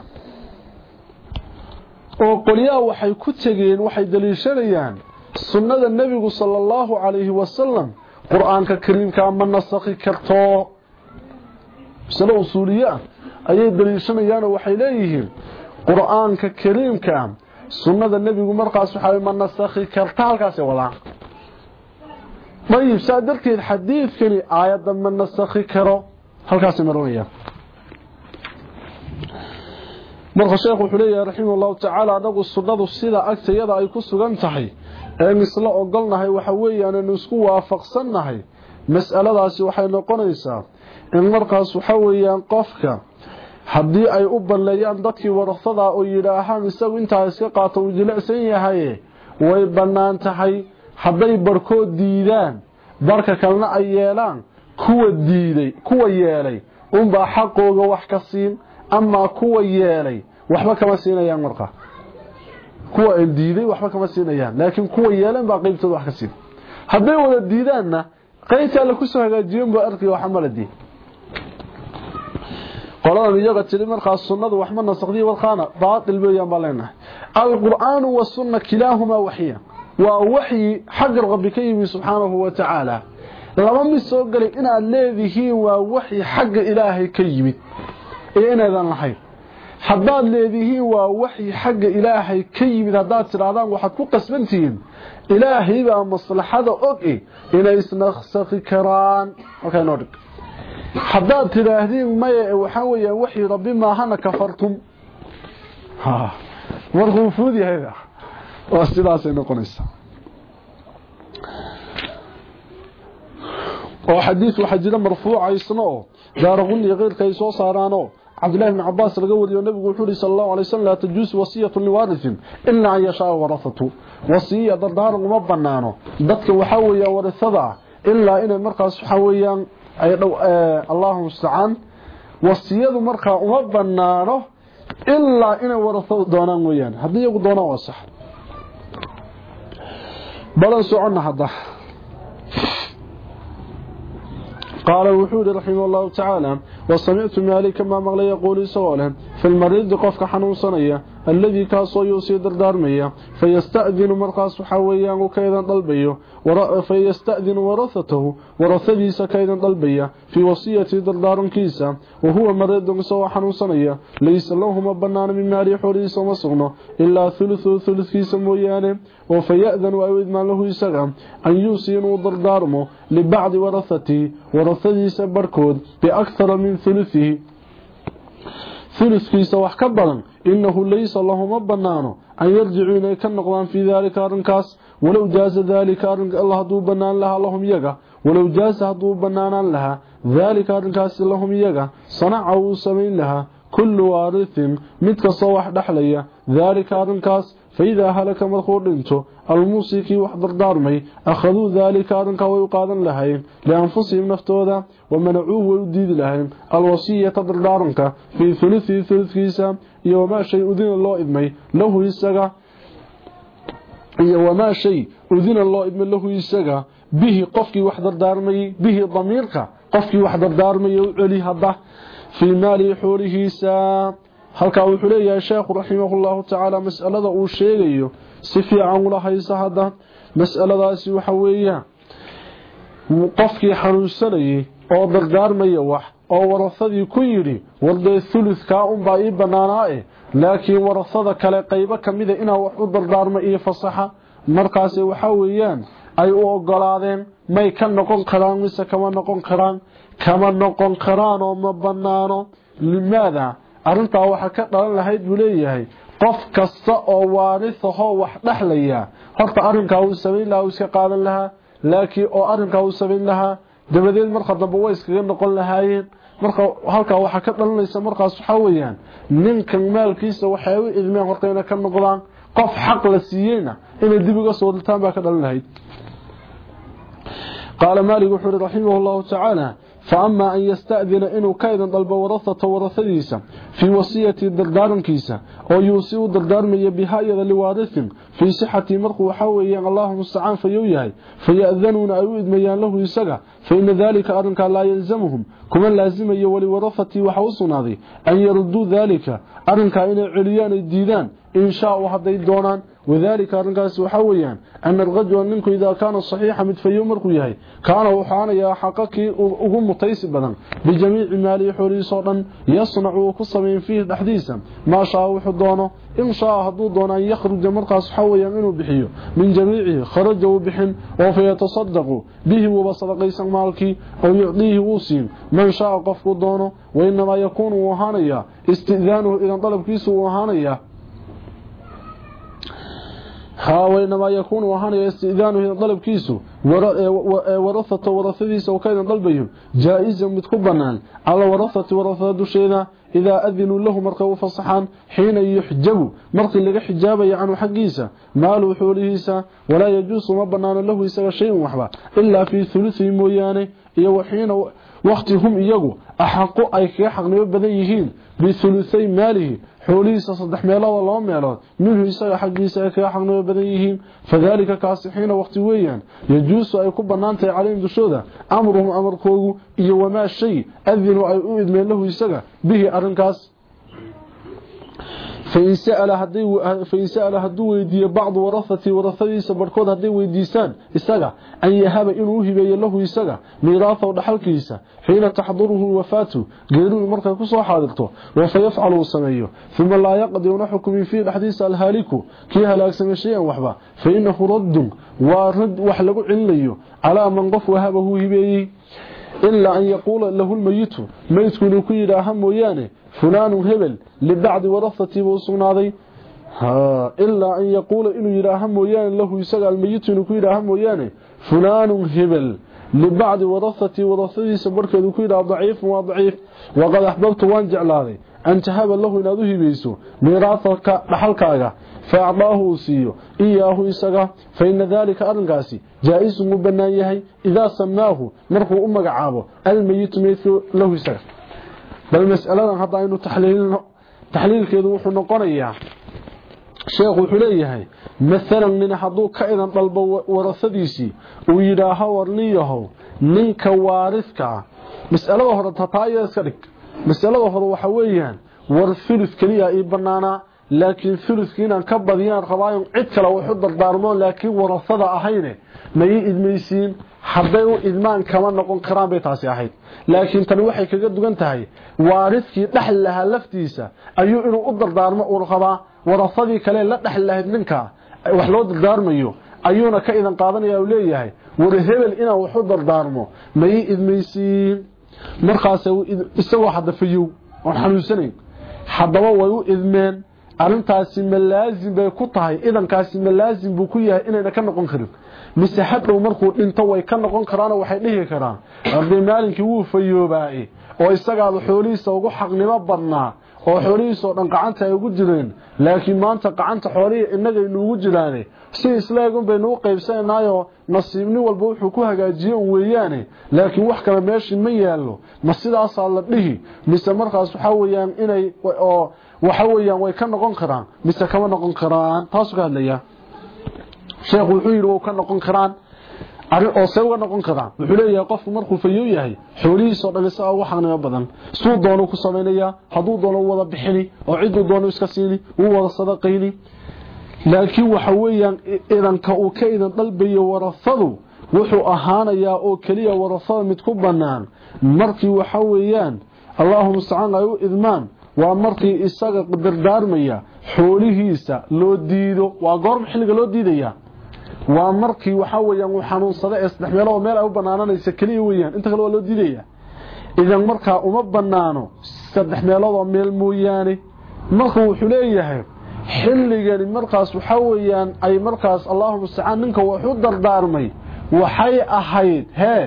S1: oo qolyaha waxay ku tegeen waxay daliishanayaan sunnada nebigu sala allahu calayhi wasalam qur'aanka kariimkaa ma nasakhi karto. Masalo usuuliye ah ayay daliishanayaanoo waxay leeyihiin qur'aanka kariimka sunnada nebigu markaas waxaa ma nasakhi karta halkaasay wadaan dayib saa darteed xadiidkani aayadda ma nasakhi karo halkaasay maranayaan marka sheekhu wuxuu leeyahay raximah allahu tacaala anagu sunnadu sida agtayada ay ku sugan tahay een isla ogolnahay waxa weeyaan anu isku waafaqsannahay mas'aladaasi waxay noqonaysaa in markaas waxa weeyaan qofka haddii ay u balleeyaan dadkii warasada oo yidhaahaan isagu intaa iska qaato uu jilicsan yahay. Way bannaan tahay. Hadday barkood diidaan barka kalena ay yeelaan. Kuwa diiday kuwa yeelay. Unbaa xaqooga wax ka siin amaa kuwa yeelay. Waxba kama siinayaan marka kuwa ay diiday waxba kama siinayaan. Laakiin kuwa yeelan baa qaybtooda wax ka siin. Hadday wada diidaanna qaybta alle ku soo hagaajiyen buu arkay waxa maladi qoladan iyaga tiri markaas sunnadu wax ma nasaqdi warqaana baatil weeyaan baa leenahay alqur'aan wa sunna kilahuma wahya waa wahyi xaq rabbi ka yimi subhanahu wa ta'ala lama mid soo galay inaad leedihiin waa wahyi xagga ilaahay ka yimid ee inaadan lahayn haddaad leedihiin waa wahyi xagga ilaahay ka yimid haddaad tirahdaan waxaad ku qasbantihiin ilaahay baa maslaxada og inay isnaqsaqi karaan okay noo dhig haddaad tidhaahdiin maya waxaa weeyaan waxii rabbi maahana kafartum. Markuu fuud yahay waa sidaasay noqonaysaa. Oo xadiis waxaa jira marfuuca isna oo daaraqun iyo keyrka ay soo saaraanoo cabdullahi bn cabaas laga wariyo nabigu wuxuu yihi sal allahu alay slam laa tajuusu wasiyatu liwaarisin ilaa an yashaa warahatu wasiya dardaaran uma banaano dadka waxaa weeyaan warasada ah ilaa inay markaas waxaa weeyaan ay dhow allahu mustacaan wasiyadu markaa uma banaano ilaa inay warasadu doonaan weeyaan haddii iyagu doonaan waa sax balan soconna hadda قال وحود رحمه الله تعالى وسمعت مالك ما مغلى يقول سوالا في المريض قفك حنون صنية الذي كاسو يوسي دردارمية فيستأذن مرقاس حويا وكيدا طلبية فيستأذن ورثته ورثديس كيدا طلبية في وصية دردار كيسا وهو مريض سوى حنون صنية ليس لهم بنان من مالي حريس ومصغنه إلا ثلث ثلث كيسا مويانة وفيأذن وأود ما له يسغى أن يوسين دردارمه لبعض ورثته ورثديس بركود بأكثر من ثلثه. ثلثkiisa wax ka badan inahu laysa lahuma banaano an yarjicuu inay ka noqdaan fii daalika arrinkaas walow jaaza daalika arrinka alla hadduu banaan lahaa lahum iyaga walow jaaza hadduu banaanaan lahaa daalika arrinkaasi lahum iyaga sanaca wuu samayn lahaa kullu waarithin mid kastoo فإذا هلك مدخورنته الموسيقى وحضردارمي أخذوا ذلك آدنك ويقادن لهين لأنفسهم نفتودا ومنعوه ويديد لهين الوصية تضر تضردارنك في ثلثي ثلث كيسا يوما شيء أذن الله إذمي له يساقى يوما شيء أذن الله إذمي له يساقى به قفك وحضردارمي به ضميرك قفك وحضردارمي وعليها الضح في مال حوره سام halkaa wuxuu leeyahay sheekhu raximahullahu tacaala mas'alada uu sheegayo si fiican ula haysa hadda. Mas'aladaasi waxa weeyaan qofkii xanuunsanayay oo dardaarmaya wax oo warafadii ku yidhi wardee huludkaa unbaa ii banaanaa e laakiin warafada kale qaybo kamida inaa wax u dardaarmo iyo fasaxa. Markaase waxaa weeyaan ay u ogolaadeen may ka noqon karaan mise kama noqon karaan? Kama noqon karaan oo ma banaano limaada arrintaa waxaa ka dhalan lahayd buu leeyahay qof kasta oo waarisahoo wax dhexlaya horta arrinkaa uu samayn lahaa uu iska qaadan lahaa laakiin oo arrinkaa uu samayn lahaa dabadeed marka dambe way iskaga noqon lahaayeen. Marka halkaa waxaa ka dhalanaysa markaas waxaa weeyaan ninkan maalkiisa waxay u idmeen horta inay ka noqdaan qof xaq la siiyeyna inay dib uga soo dhiltaan baa ka dhalan lahayd. Qaala maalik wuxuu ihi raximah llahu tacaala فأما أن يستأذن إنه كيدا ضلب ورثة ورثديسا في وصية دردارنكيسا أو يوصي دردارمي بها يذا لوارث في صحة مرق وحوي الله مستعان فيويهي فيأذنون أيوئد ميان له يسقى فإن ذلك أرنك لا يلزمهم. كما لازم يولي ورثتي وحوصنا ذي أن يردوا ذلك. أرنك إن عليان الديدان إن شاءوا هذا الدونان وذلك أرنكاس وحويان أن الرجل منكم إذا كان صحيحا متفيو مرقو يهي كان وحانا يا حقكي أغم متيس بدن بجميع مالي حوري صورا يصنع وكصمين فيه تحديثا. ما شاء وحدونه إن شاء هدو دون أن يخرج مرقاس حويا منه بحيو من جميعه خرجوا بحن وفيتصدقوا به وبصدقيسا مالكي أو يعطيه وصين من شاء قفوا دونه. وإنما يكون وهانيا. استئذانه إذا طلب كيسه وهانيا. ها وإنما يكون وهانيا استئذانه إذا طلب كيسه ورثة ورثديس وكيدا طلبهم جائزا متكبنا على ورثة ورثة دشيدا إذا أذنوا له مرقوا فصحان حين يحجبوا مرق لغا حجابا عنه حقيسا مالو حوليسا ولا يجوز مبنان له يسوى شيء وحبا إلا في ثلثه مويانه iyo waxiina waqti hum iyagu axaqo ay kaga xaqnimo badan xoolihiisa saddex meelood laba meelood minhu isaga xaqiisa ay kaga xaqnimo fadalika kaasixiina waqti weeyaan yajuusu ay ku banaantahay calayhim dushooda amruhum amarkoogu iyo wamaa adinu ay u idmeen lahu isaga bihi arrinkaas فإن سأل هدي فإن سأل هدو ويدي بعض ورثتي ورثتيسا بركود هدي ويديسان إساقا. أن يهاب إنه هبي له إساقا. ميراثه ودحلكيسا حين تحضره الوفاة غيرون مركا كسو حاضرته. وفيفعل سميه ثم لا يقدر حكم فيه الحديث الهالك. كي هلاك سمي شيئا وحبا. فإنه رد ورد وحلق عليه على من قف وهبه هبيه إلا أن يقول له الميت ميت كنو كيدا هم ويانه. فلان هبل لبعض ورثتي وصنادي ها إلا أن يقول إنه يراها مويان له يسقى الميت إنه يراها مويان فلان هبل لبعض ورثتي ورثتي سبرك إنه يراها ضعيف وضعيف وقد أحببت وانجع لهذه. أن تهب له إنه هبيسو ميراثك لحلكاك فأعطاه سيو. إياه يسقى فإن ذلك أرنقاسي. جائز مبنايهي إذا سماه مرخو أمك عابه. الميت ميت له يسقى bal mas'aladan hadda aynu taxliilno taxliilkeedu wuxuu noqonayaa sheekhu wuxuu leeyahay maalan nin hadduu ka idan dalbo warasadiisii uu yidhaaho warniyahow ninka waaridka ah. Mas'alada hore tataaya iska dhig. Mas'alada hore waxa weeyaan war fulus keliya ii banaanaa laakiin fuluskii inaan ka badiyaan rabaayo cid kale wuxu dardaarmo laakiin warasada ahayne ma ii idmaysiin hadday u idmaan kama noqon karaan bay taasi ahayd. Laakiin tani waxay kaga dugan tahay waaridkii dhexli lahaa laftiisa ayuu inuu u dardaarmo uu qabaa warasadii kale la dhexli lahayd ninka wax loo dardaarmayo ayuuna ka idan qaadanaya uu leeyahay war hebel inaan wax u dardaarmo ma ii idmaysiin. Markaas isagoo hadda fayow oon xanuunsanayn haddaba way u idmeen arrintaasi ma laazim bay ku tahay idankaasi ma laazim buu ku yahay inayna ka noqon karin mise hadhow markuu dhinto way ka noqon karaan waxay dhihi karaan. Arday maalinkii wuu fayoobaaye oo isagaaba xoolihiisa ugu xaqnimo badnaa oo xoolihiisoo dhan gacanta ay ugu jireen. Laakiin maanta gacanta xoolihii innagaynu ugu jiraane. Si isleegun baynu u qaybsanaynaayoo nasiibni walba wuxuu ku hagaajiye un weeyaane. Laakiin wax kale meeshii ma yaallo. Ma sidaasaa la dhihi? Mise markaas waxaa weyaan inay oo waxa weyaan way ka noqon karaan. Mise kama noqon karaan? Taasuu ka hadlayaa sheekhu wuxuu yidhi way ka noqon karaan. Arrin oo see uga noqon karaan. Wuxuu leeyahay qofku markuu fayow yahay xoolihiisoo dhan isaga ugu xaqnimo badan. Suu doono ku samaynayaa hadduu doono wada bixini oo cidduu doono iska siini wuu wada sadaqayni. Laakiin waxa weeyaan idanka uu ka idan dalbayo warafadu wuxuu ahaanayaa oo keliya warafada mid ku bannaan. Markii waxa weeyaan allahuma mustacaan ay u idmaan waa markii isaga dardaarmaya xoolihiisa loo diido waa goorma xilliga loo diidaya waa markii waxa weeyaan uu xanuunsada ee saddex meelood meel ay u banaananaysa kaliya weeyaan. Inta kale waa loo diidaya. Idan markaa uma banaano saddex meelood oo meel mooyaane. Marka wuxuu leeyahay xilligani markaas waxa weeyaan ay markaas allahuma mustacaan ninka wuxuu dardaarmay. Waxay ahayd hee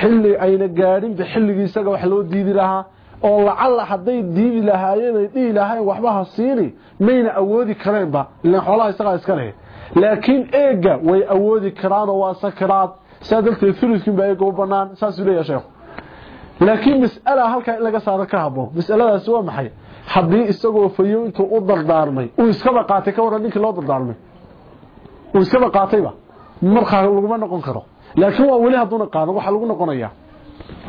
S1: xilli ayna gaadhinba xilligii isaga wax loo diidi lahaa. Oo lacalla hadday diidi lahaayeen ay dhihi lahayn waxba ha siini. Mayna awoodi kareenba ilaan xoolaha isagaa iska leh laakiin eega way awoodi karaanoo waa sakaraad saa darteed uludkin baa eega u banaan saasuu leeyahay sheekhu. Laakiin mas'ala halkaa laga saaro ka habboon. Mas'aladaasi waa maxay? Haddii isagoo fayo intuu u dardaarmay uu iskaba qaatay ka waran ninkii loo dardaarmay. Uu iskaba qaatayba markaa laguma noqon karo. Laakiin waa weli hadduuna qaadan. Waxaa lagu noqonayaa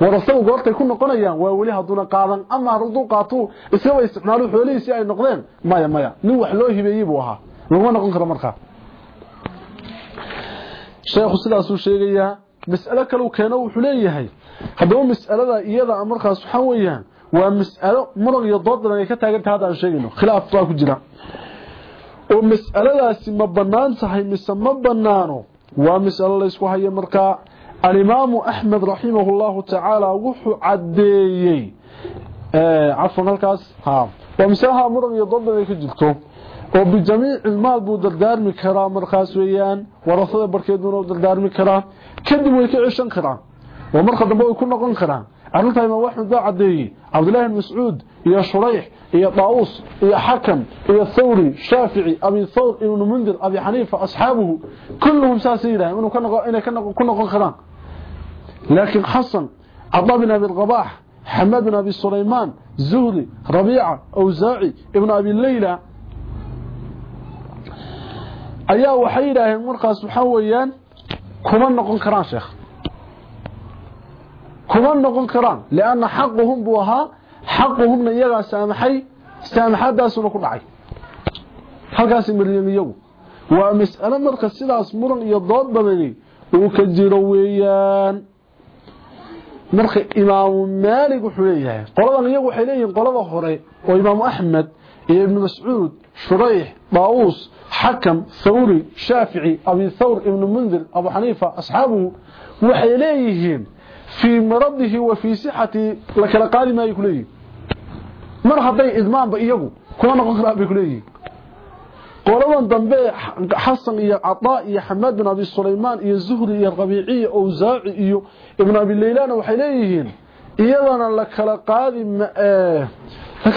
S1: warasadu goortay ku noqonayaan waa weli hadduuna qaadan. Ama hadduu qaatuu iskaba isticmaalo xoolihiisii ay noqdeen. Maya maya. Nin wax loo hibeeyey buu ahaa. Laguma noqon karo markaa sheekhu sidaasuu sheegayaa mas'alo kaleu keeno wuxuu leeyahay. Haddaba mas'alada iyada markaas waxaa weeyaan waa mas'alo muran iyo dood badan ay ka taagan tahay hadda aan sheegayno. Khilaaf baa ku jira. Oo mas'aladaasi ma bannaan tahay mise ma bannaano? Waa mas'alo laysku hayo markaa alimaamu axmed raximah llahu tacaala wuxuu caddeeyey cafwan halkaas ha waa masalaha muran iyo dood badan ay ka jirto oo bijamiici maal buu dardaarmi karaa markaas weeyaan warasada barkeeduna u dardaarmi karaa kadib way ka ceshan karaan oo marka dambe way ku noqon karaan arrintaa imaam axmed baa caddeeyey cabdillahi bn mascuud iyo shurayx iyo daa'uus iyo xakam iyo thawri shaafici abi thawr ibnu mundir abi xaniifa asxaabuhu kulluhum saasay yidhaaheen inay ku noqon karaan laakiin xasan cada bin abi rabax xamaad bin abi sulaymaan zuhri rabiica awsaaci ibnu abi leyla ayaa waxay yidhaaheen markaas waxaa weeyaan kuma noqon karaan sheekh kuma noqon karaan lianna xaquhum buu ahaa xaquhumna iyagaa saamaxay saamaxadaasuna ku dhacay halkaas mariyeen iyagu waa mas'alo marka sidaas muran iyo dood badani uu ka jiro weeyaan marka imaamu maalig wuxuu leeyahay qoladan iyagu waxay leeyihiin qolada hore oo imaamu axmed iyo ibnu mascuud شريح باوس حكم ثوري شافعي أبي ثور ابن منذر أبو حنيفة أصحابه وحيليهم في مرضه وفي صحته لك لقال ما يكليه. مرحبا إذمان بإيقو كما نقرأ بكليه قولوا أن دنبي حصن إيا عطاء إيا حماد بن أبي السليمان إيا الزهر إيا الغبيعي أو زاعي إيا ابن أبي الليلان وحيليهم إيضا لك لقال ما آه،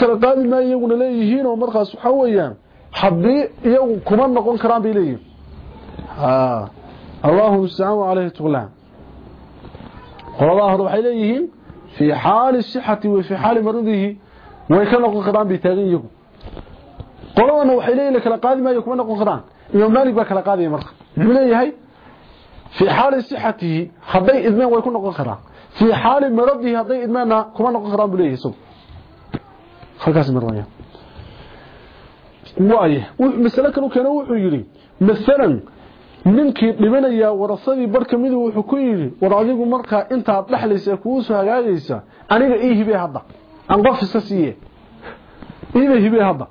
S1: kala qaadi maayo iyaguna leeyihiin oo markaas waxaa weeyaan haddii iyagu kuma noqon karaan bay leeyihiin allahuma mustacaan caleyhi tuglaan qoladaa hore waxay leeyihiin fii xaali sixati wa fii xaali maradihi way ka noqon karaan bay taagan iyagu qoladana waxay leeyihin la kala qaadi maayo kuma noqon karaan imaam maalik baa kala qaadaya marka muxuu leeyahay fii xaali sixatihi hadday idmeen way ku noqon karaan fii xaali maradihi hadday idmeenna kuma noqon karaan buu leeyahay isagu halkaas maraya waaye masale kale keeno wuxuu yidhi masalan ninkii dhibanayaa warasadii bar ka midu wuxuu ku yidhi war adigu markaa intaad dhexlaysa kugu soo hagaagaysa aniga ii hibee hadda. Aan qof iska siiye iiba hibee hadda.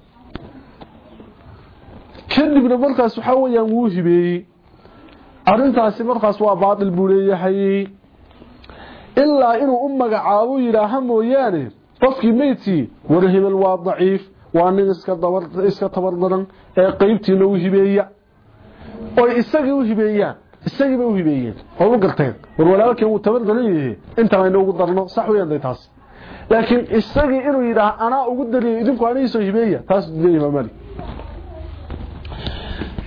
S1: Kadibna markaas waxaa weyaan wuu hibeeyey. Arintaasi markaas waa baatil buu leeyahay. Ilaa inuu u magacaabo yidhaaha mooyaane qofkii meydkii tabardaran ee qeybtiina u hibeeya oy isagii u hibeeyaan isagiiba u hibeeyeen oo u garteen war walaalkeen wuu tabardaran yahay intaan ayna ugu darno sax weyaan day taas laakiin isagii inuu yidhaah anaa ugu dariyo idinku anigiisoo hibeeya taas diiday imaam malik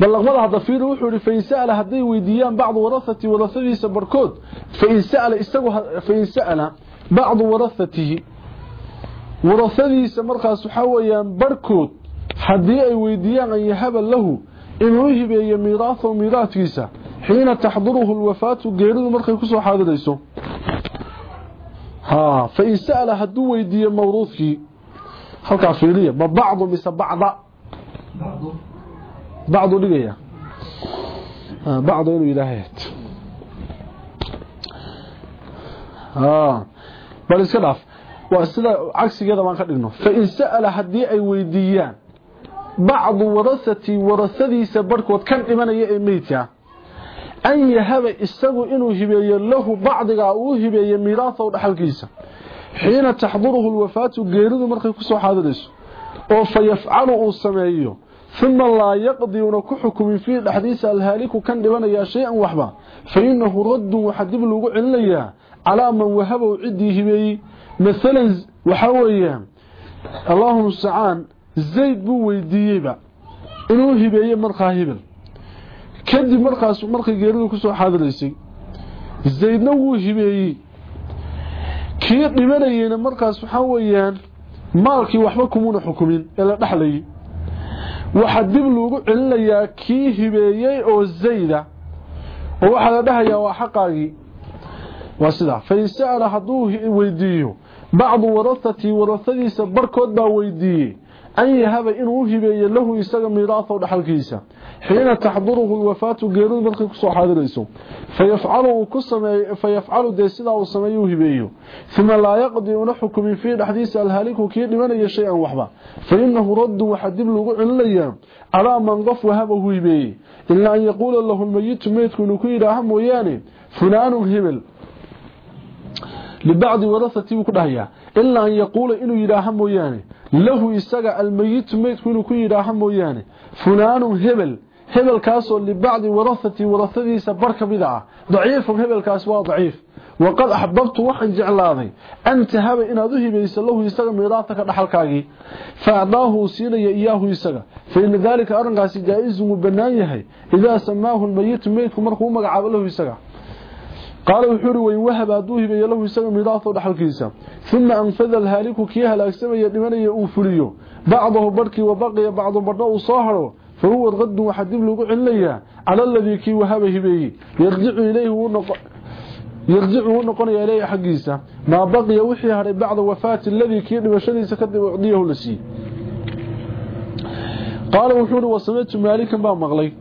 S1: ballaqmada hadda fiiri wuxuu yidhi fain sa'ala hadday weydiiyaan bacdu warahati warahadiisa barkood fain sa'ala isagu fain sa'ala bacdu warahatihi warahadiisa markaas waxaa weeyaan barkood haddii ay weydiiyaan an yahaba lahu inuu hibeeyo miiraahahu miiraadkiisa xiina taxduruhu lwafaatu geeridu markay kusoo xaadirayso ها فإن سأل هدو ويدي موروثكي halka fiiriya ma bacdu mise bacda bacdu dhigaya bacdu inuu ilaahay bal iska dhaaf waa sida cagsigeeda baan ka dhigno. Fa in sa'ala haddii ay weydiiyaan bacdu warasati warasadiisa barhkood kan dhimanaya ee meydka an yahaba isagu inuu hibeeyo lahu bacdigaa uu hibeeyo miiraahaw dhaxalkiisa. Xiina taxduruhu lwafaatu geeridu markay ku soo xaadirayso oo fa yafcalu uu sameeyo uma laa yaqdi una ku xukumin fiihi dhexdiisa alhaaliku kan dhibanayaa shay-an waxba. Fa inahu raddun waxaa dib loogu celinayaa calaa man wahabow ciddii hibeeyey maalan waxaa weeyaan allahu mustacaan zayd buu weydiiyeyba inuu hibeeye markaa hibil kadib markaas markay geeridu ku soo xaadiraysay zaydna wuu hibeeyey. Kii dhimanayeyna markaas waxaa weeyaan maalkii waxba kumuna xukumin ee la dhexlayay waxaa dib loogu celinayaa kii hibeeyey oo zayda oo waxaa la dhahayaa waa xaqaagii. Waa sidaa. Fain sa'ala hadduu weydiiyo بعض ورثتي ورثتي سبركود با ويديه أن يهب إن وهب له يسال ميراثه لحل حين تحضره الوفاة قيرون بلقك صحة ليسه فيفعله, فيفعل دي سلا وسميه هبئيه ثم لا يقضي ونحكم في الحديث الهالك وكيد لمن أي شيء فإنه رد وحدب لغو عن الليام على من غف وهبه هبئيه إلا أن يقول الله الميت ميت كنكير أهم وياني. فلان هبئي warahati buu ku dhahayaa ilaa an yaquula inuu yidhaaha mooyaane lahu isaga almayitu meydku inuu ku yidhaaha mooyaane fulaanun hebel hebelkaasoo libacdi warahati warahadiisa bar ka mid ah daciifun hebelkaas waa daciif waqad axbabtu waxaan jeclaaday an tahaba inaad u hibayso lahu isaga miiraataka dhaxalkaagii fa acdaahu siinaya iyaahu isaga fa ina daalika arrinkaasi jaa-izun wuu bannaan yahay idaa samaahu قال وحوري وين وهب أدوه بي له يسمى ميداثو دخلكيسا ثم أنفذ الهالك كيها لاسمى يدمنيه أو فريو بعضه بركي وبقي بعض بردو صاهره. فهو الغد واحد لوو علنيا على الذي كي وهب هبيه يرجع إليه ونقو يرجع ونقو اليه حقيسا ما بقي وحي بعد وفاة الذي كي دمشديسا كدب عديه لسي. قال وحوري وسمعت مالكا با مغلي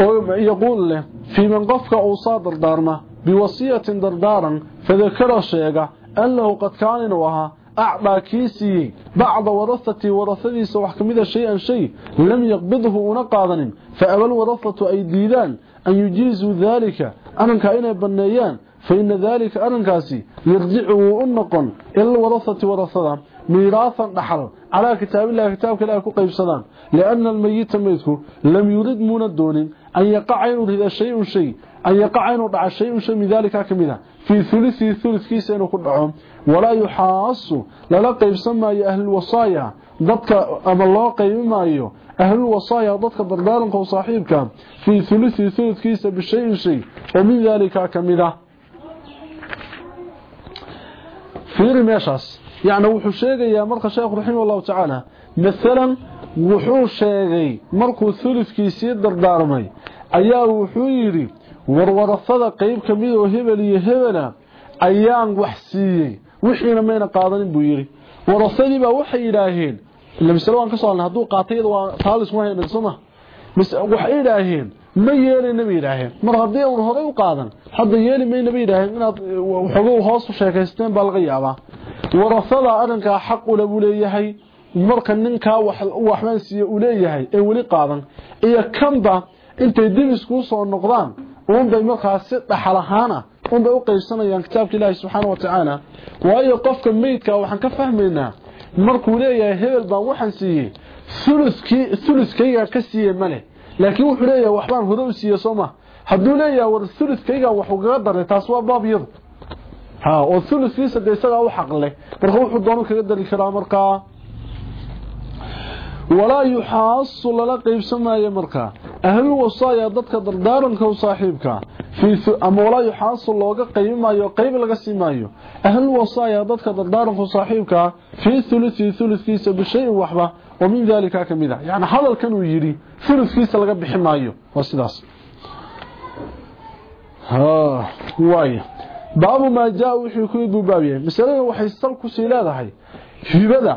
S1: أو يقول له في من قفك أو صادر دارمه بوصية دردارا فذكر شيئا أنه قد كان نوها أعضى كيسي بعض ورثتي ورثني سوح كمذا شيئا شيء لم يقبضه ونقاضا فأبى الورثة أي ديدان أن يجيز ذلك. أنا أين بنيان فإن ذلك أنا كاسي يرجعه أنق إلا الورثة ورثة ميراثا نحر. على كتاب الله كتابك لا يكون قيب سلام لأن الميت ميتك لم يرد من الدون أن يقع ينرد شيء شيء. Dhaca shay-un shay min daalika ka mid a fii hulisihi hulidkiisa inuu ku dhaco walaa yuxaasu lala qaybsan maayo ahlulwasaaya dadka ama loo qaybi maayo ahlulwasaaya dadka dardaaranka u saaxiibka fii hulisihi hulidkiisa bishayin shay oo min daalika ka mid a fiiri meeshaas yacni wuxuu sheegayaa marka sheekhu raximah allahu tacaala maalan wuxuu sheegay markuu hulidkiisii dardaarmay ayaa wuxuu yidhi warwarafada qeyb ka mid oo hebel iyo hebela ayaan wax siiyey wixiina mayna qaadanin buu yidhi warafadii baa waxay yidhaaheen ila masale waan ka hadlay hadduu qaatay iyada waa taalisma haynan sooma waxay yidhaaheen ma yeelayna bay yidhaaheen mar haddii uun horey u qaadan hadda yeeli mayna bay yidhaaheen inaad waxoogo hoos u sheekaysteen baa laga yaabaa warafada arrinkaa xaq ule buu leeyahay marka ninkaa waxbaan siiye uu leeyahay ee weli qaadan iyo kanba intay dib iskuu soo noqdaan uunbay markaas si dhaxal ahaana unbay u qaybsanayaan kitaabka ilaahi subxaana wa tacaala waayo qofka meydka waxaan ka fahmaynaa markuu leeyahay hebel baan waxaan siiyey uluskayga ka siiye maleh laakiin wuxuu leeyahay waxbaan hore u siiye sooma hadduu leeyahay war uluskayga waxuu kaga daray taas waa baab iyadu oo thuluthiisa de isagaa u xaq leh. Marka wuxuu doono kaga dari karaa markaa ahlul wasaaya dadka dardaaranka u saaxiibka ama walaa yuxaasu looga qaybi maayo qayb laga sii maayo ahlul wasaaya dadka dardaaranka u saaxiibka fii thuluthi thuluthiisa bishayin waxba oo min daalika ka mid ah yani hadalkan uu yidhi thuluthiisa laga bixi maayo waa sidaas waay baabu maa jaa wixii ku iduu baab yahay masalada waxay sal kusii leedahay hibada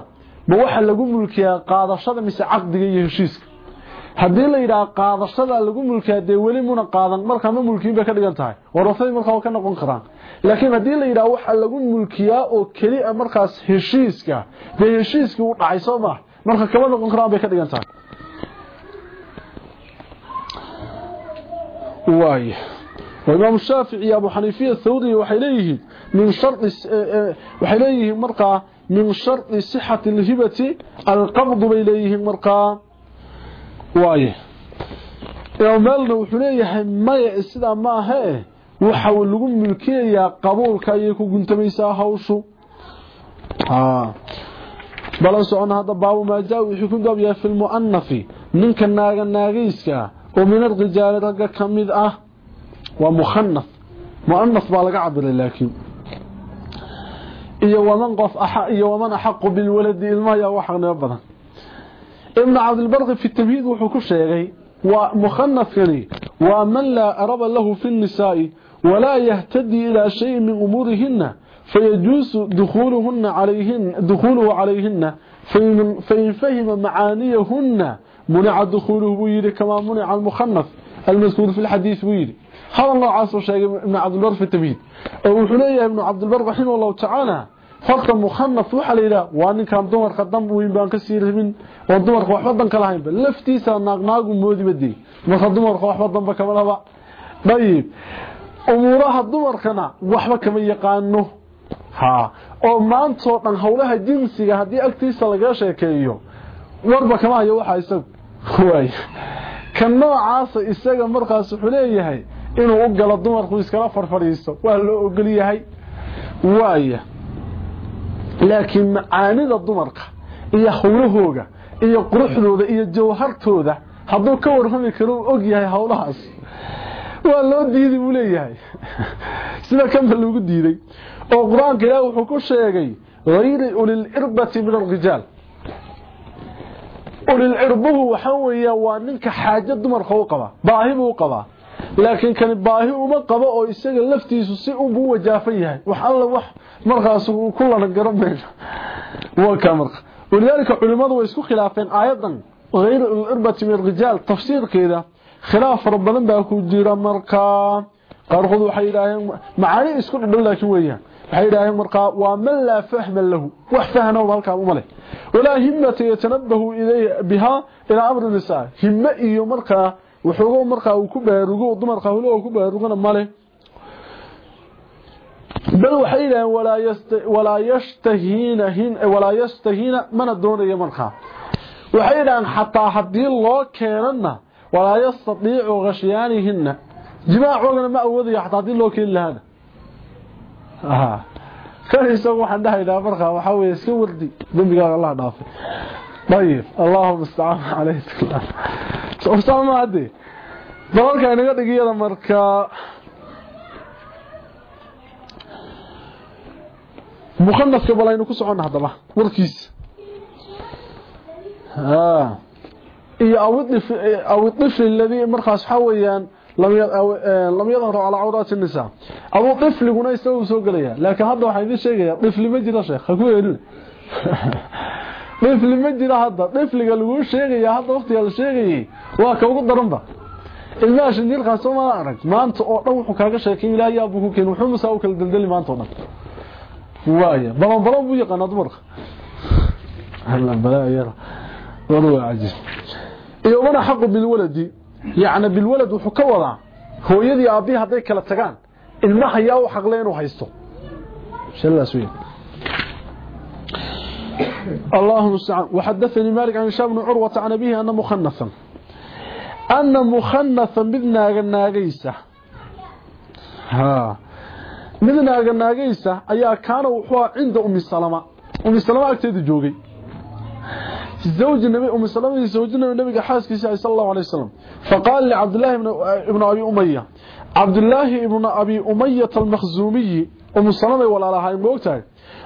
S1: ma waxa lagu mulkiyaa qaadashada mise caqdiga iyo heshiiska. Haddii la yidhaha qaadashada lagu mulkiyaa dee weli muna qaadan markaa ma mulkiin bay ka dhigan tahay. Warasay markaa ka noqon karaan. Laakiin haddii la yidhaha waxa lagu mulkiyaa oo keliya markaas heshiiska dee heshiiskii u dhacay soo marka kama noqon karaan bay ka dhigan tahay. Waay abu xaniifiya thawri waxay leeyihiin min shardi waxay leeyihiin markaa min shardi sixati alhibati alqabd bay leeyihiin markaa waaye maalna wuxuu leeyahay maya sidaa ma ahee waxa lagu mulkiyayaa qabuulka ayay ku guntamaysaa hawshu. Balan socona hadda baabu maa jaa wixii ku gaabyahay fi lmu'anafi ninka naaga naagayska oo min alrijaali ragga ka mid ah waa iyo waman qof iyo waman axaqu bilwaladi ilmaha yaa uga xaqnimo badan ibnu cabdilbarqi fi tamhiid wuxuu ku sheegay waa mukhanafkani waa man laa araba lahu fi nnisaa'i walaa yahtadii ilaa shayin min umuurihina fayajuusu dukuuluhuna calayhin dukhuuluhu calayhina fain fahima macaaniyahuna munica dukhuuluhu buu yidhi kamaa munica almukhanaf almadkuur fi lxadiid buu yidhi hadal noocaasuu sheegay ibnu cabdilbar fi tamhiid oo wuxuu leeyahay ibnu cabdilbar raximah allahu tacaala horta mukhanaf waxaa la yidhaha waa ninkaan dumarka dan weyn baan ka sii rabin oo dumarka waxba dan ka lahaynba laftiisa naaqnaagu moodibadey marka dumarka waxba danba kama laba. Dayib umuuraha dumarkana waxba kama yaqaano. Ha. Oo maantoo dhan howlaha jinsiga haddii agtiisa laga sheekeeyo warba kama hayo waxa isagu. Waay kan noocaasa isaga markaas wuxuu inuu u galo dumarku iskala farfadhiisto waa loo ogol yahay. Waaya laakiin macaanida dumarka iyo howlahooga iyo quruxdooda iyo jawhartooda hadduu ka warrami karo uu og yahay howlahaas waa loo diiday buu leeyahay. *laughs* Sida kanba lagu diiday oo qur'aanka ilaah wuxuu ku sheegay hayri ulilirbati min alrijaal. Ulilcirbuhu waxaa weeya waa ninka xaajo dumarka u qaba baahi buu u qabaa laakiin kani baahi uma qabo oo isaga laftiisu si unbuu wajaafan yahay wax alla wax markaas ku lana garan mayno waa ka marka walidaalika culimadu way isku khilaafeen aayadan hayr irbati min rijaal tafsiirkeeda khilaaf fara badan baa ku jira markaa qaarkood waxay yidhaaheen macaani isku dhadhow laakiin weeyaan waxay yidhaaheen markaa waa man laa fahma lahu wax fahno halkaa uma leh walaa himmata yatanabahu bihaa ilaa amri nisaa himme iyo markaa wuxuuga markaa uu ku baarugo dumarka hawlahoo ku baarugana male bal waxay yidhaaheen walaa yashtahiina walaa yashtahiina mana doonayo markaa waxay yidhaaheen xataa haddii loo keenana walaa yastadiicu khashyaanihina jimaacoogana ma awoodayo xataa haddii loo keeni lahaana. Kan isagu waxaan dhahaynaa markaa waxaa weye wardi dembigaaga allah dhaafay ayib allahuma istacaan caleyh sama hadde dabalka inaga dhigiyada markaa mukhanafka bal aynu ku soconna haddaba warkiisa iyo aw ifl aladii markaas waxaa weeyaan lam yadharu calaa cawraati nisaa abu ifliguna isaga soo gelaya laakiin hadda waxaan idin sheegaya ifli ma jira sheekh haku yeelina *laughs* ifli ma jira hadda ifliga lagu sheegaya hadda waqtiga la sheegayay waa ka ugu daranba ilmaha shinjiilkaan soo mala arag maanta oo dhan wuxuu kaaga sheekay ilaahay yaa buu ku keenay wuxuu masaa u kala daldali maanta oo dhan waaya balan balan buu yaqaanaa dumarka warwa cajiib iyo wana xaqu bilwaladi yacni bilwalad wuxuu ka wadaa hooyadii aabbihi hadday kala tagaan ilmaha yaa u xaqle inuu haysto shalaas weyn اللهم استعان وحدثني مالك عن هشام بن عروة عن أبيه أن مخنثا. أن مخنثا بدنا ناقيسة ها. naaga naagaysa ayaa kaana wuxuu cinda ummi salama ummi salama agteeda joogay زوج النبي أم سلمة زوج النبي xaaskiisa صلى الله عليه وسلم. فقال لعبد الله ابن أبي أمية. عبد الله ابن أبي أمية المخزومي. أم سلمة walaalkeed muuqday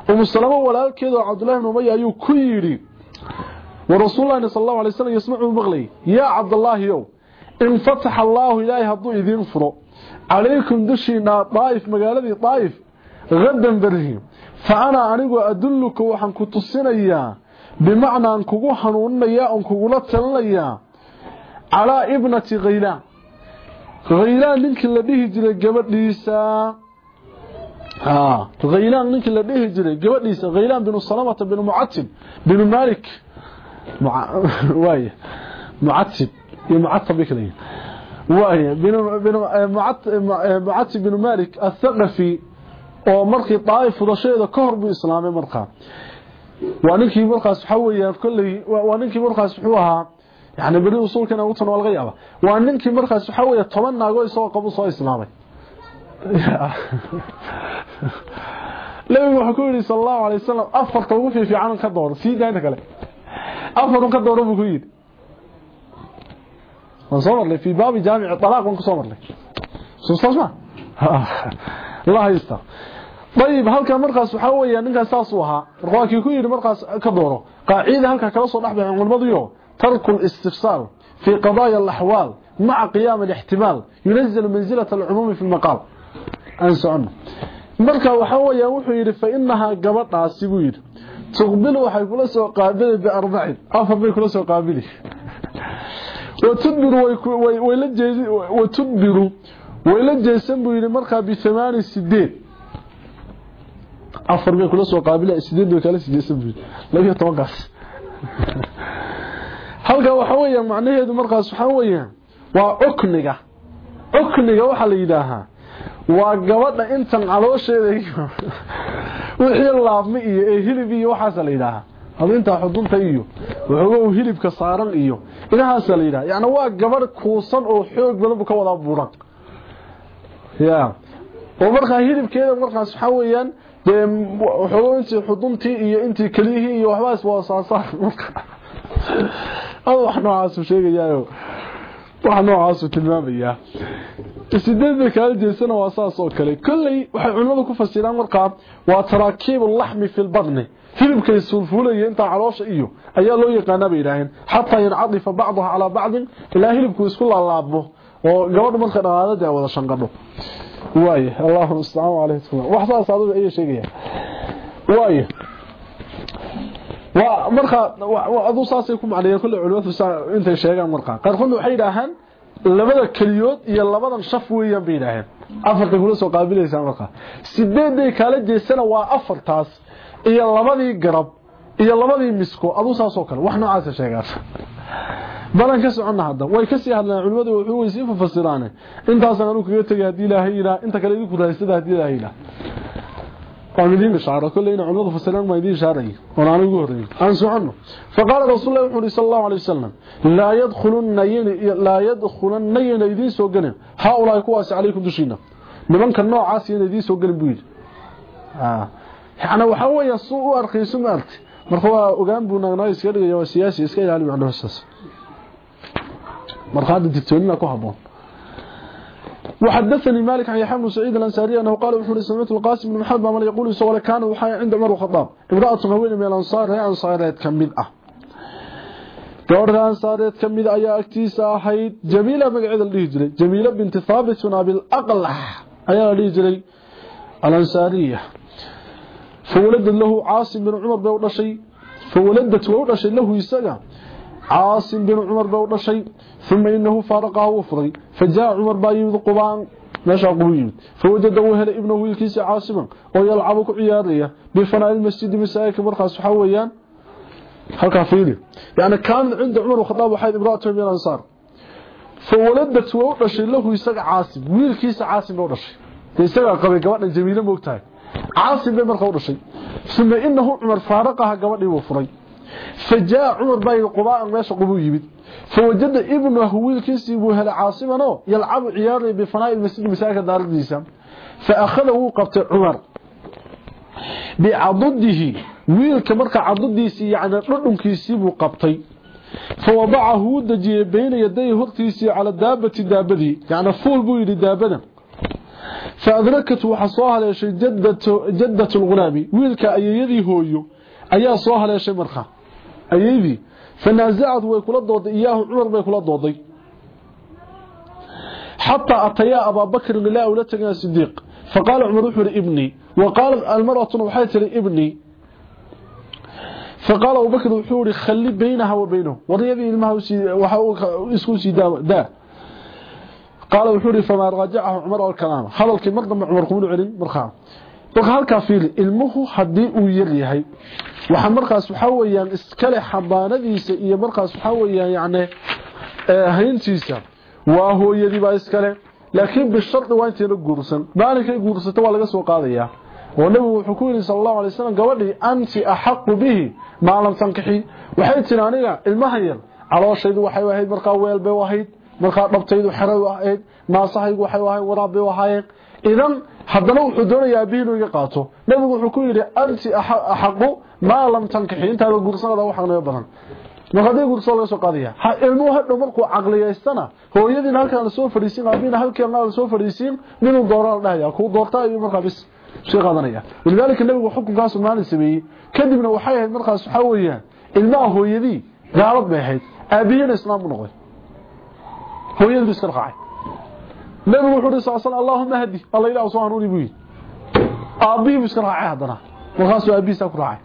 S1: ام سلمة walaalkeed عبد الله اميه ayuu ku yiri ورسول الله صلى الله عليه وسلم يسمع maqlayaa عبد الله يو ان فتح الله ilaahay hadduu idin furo عليكم dushiina طائف magaaladii طائف غدا برهم فانا adulluka waxaan ku tusinayaa بمعنى أن كغو حنونيا أن كغو لتلنيا على ابنة غيلان غيلان نينك لديه جري غبديسا ها غيلان نينك لديه جري غبديسا غيلان بن سلمة بن معتب بن مالك مع... واي معتب معتب بكلي واي بن بن معتب بن مالك الثقفي oo markii طائف fudasheeda ka hor buu islaamay markaa waa ninkii markaas waxa weeyaan kulli waa ninkii markaas wuxuu ahaa yani bari usulkana uu tanoo laga yaaba waa ninkii markaas waxa weeyaa 10 naago isoo qabo soo islaamay لبي محكوري صلى الله عليه وسلم أفر طوفي في عنك الدور سيدة عندك لك أفر طوفي في عنك الدور لي في باب جامع الطلاق ونصمر لك سنصمر ما الله يستر طيب هل كان مرقس حويا انك ساسوها رواك يكون مرقس كدوره قاعدة هلكا كلا سو دخبه ان المضيو ترك الاستفسار في قضايا الاحوال مع قيام الاحتمال ينزل منزله العموم في المقال aan socono marka waxa weeyaa wuxuu yidhi fa inahaa gabadhaasi buu yidhi. Tuqbil waxay kula soo qaabili biarbacin afar bay kula soo qaabili. *laughs* Watudbiru way la jeesan buu yidhi markaa biamaani sideed afar kula soo qaabili sideed kala jeesan buu *laughs* halka waxa weeya macnaheedu markaas waxaa weeyaa waa cukniga cukniga waxaa la yidhaahaa waa gabadha intan caloosheeda wixii laabmi iyo ee hilib iyo waxaas la yiraahaa hadinta xudunta iyo wuxuu hilibka saaran iyo inahaas la yiraahaa yaani waa gabadh kuusan oo xoog badan ka wada buuran yaa oo markaa hilibkeeda markaas waxa weeyaan dee wuxuu intii xuduntii iyo intii kalihii iyo waxbaas waa saasaan adu wax noocaas u sheegayaayo wax noocaas u tilmaamayaa sideed bay kala jeesana waa saas oo kale kolley waxay culimadu ku fasiraan markaa waa taraakiib laxmi fi lbadni hilibkay sulfulaya intaa caloosha iyo ayaa loo yaqaanaa bay yidhaaheen xataa yancadifa bacduha calaa bacdin ilaa hilibku isku laalaabmo oo gabadhu marka dhaqaadada ay wada shanqadho واي اللهم استعان عليه السلام وحصل صادق اي شيء waa marka aduu saasay ku macneeyeen kulli culimadu intay sheegaan marka. Qaarkoodna waxay yidhaahaan labada keliyood iyo labadan shaf weeyaan bay yidhaaheen afartay kula soo qaabilaysaa marka. Sideeday kaala jeesana waa afartaas iyo labadii garab iyo labadii misko aduu saasoo kale wax noocaasa sheegaan. Balan ka soconna hadda way ka sii hadlaan culimadu wuxuu weysii fafasiraane. Intaasaan anuu kaga tegay haddii ilaahay yidhaha inta kale idinku raaysada haddii ilaahay yidhaha shaara kullayna culimadu fasiraan ma idin shaaray oo aan ugu horeeyay aan soconno faqala rasuulullaahi sallallahu alayhi wasallam la yadkhulunna la yadkhulunna idin soo galeen haulaa kuwaas calaykum dushina nimanka noocaas in idin soo galeen buu yiri ah ana waxa weeye suu u arkiisu maartay marka waa ogaan buu nagnaa iska dhigaya waa siyaasi iska ilaali macnaheesaas مرخاد الدكتورين كو حبون وحدثني مالك عن يحيى بن سعيد الأنصاري أنه قال وحول سمعت القاسم بن محمد ما يقول سوى كان وحي عند عمر الخطاب. امرأة هوين من الأنصار هي انصاريت كميد آه دور انصاريت كميد ايا اكتيسا ahayd جميلة la jiray جميلة بنت ثابت بن أبي ayaa la jiray الأنصارية. فولد له عاصم بن عمر بن ودشay فولدت ودشay له isaga عاصم بن عمر بوضى شيء ثم إنه فارقه وفضي فجاء عمر بايوذ قبان نشأ قويمت فوجده هنا ابنه الكيس عاصما ويلعبك عيارية بفناء المسجد مسائك مرخص حويا. هكا فيلي. يعني كان عند عمر وخطاب حيث إبراء تومي الأنصار. فولدت وقضى شيء له يساق عاصم. ويلكيس عاصم بوضى شيء يساق قبل قبل الجميلة موقتها عاصم بمرخص حويا ثم إنه عمر فارقها قبل وفضي fajaa umar bay qubaa meesha qubuu yimid فوجد ابنه ويلكيسي بو هلا عاصمانو يلعب عيار بفناء المسجد مساك دارdiisa فأخذه قبط عمر بعضده ويلك مركا عضديسي يعني ردنكيسي بو قبطي فوضعه دجي بين يديه هرتيسي على دابة دابدي يعني فول بو يدي دابدا فأدركت وحصوها لشي جدة, جدة الغلام ويلك أيدي هويو أيا صوها لشي مرخا أيدي. فنازعت ويكula dooday iyaahu cumar bay kula dooday حتى أتيا أبا بكر لا ولا تجنا صديق. فقال عمر وحر ابني وقال المرأة وحي تري ابني فقال أبو بكر وحور خلي بينها وبينه. وريبي المها اسكو سيدا دا قال وحور فما راجعه عمر والكلام. خلالك مرضى عمر قمول علم؟ مرخام. marka halka fiil ilmuhu hadii uu yar yahay waxa markaas waxa weeyaan iskale xabaanadiisa iyo markaas waxa weeyaan yaani hayntiisa waa hooyadii baa iskale laakiin bisharti waa intii la guursan. Maalinka guursata waa laga soo qaadaya oo nabigu wuxuu ku yiri sallallahu alayhi wasallam gabadhii anti ahqqu bihi ma lam tankihi waxay tiraan aniga ilmaha yar calooshaydu waxay ahayd markaa weel bay ahayd markaa dhabtaydu xaray ahayd naasahaygu waxay ahayd waraab bay wuxuu ku yidhi anti axaqu maa lam tankixi intaada guursanada wax aqniyo badan marka haddii guursado laga soo qaadaya ha ilmuhu hadhow markuu caqliyaystana hooyadiina halkaan lasoo fadhiisiin aabihina halkeena lasoo fadhiisiin minuu doora la dhahaya kuu doortaa iyo markaa bis sii qaadanaya walidaalika nabigu xukunkaasu maalin sameeyey kadibna waxay ahayd markaas waxaa weeyaan ilmaha hooyadii gaalad bay ahayd aabihina islaam u noqday hooyadii bu iska raqacay nabi wuxuu rasuul sallallahu alayhi wasallam hadii alla ilaahu subhanahu wa ta'ala abii bisraa hadana وخاصه uu abii sakraa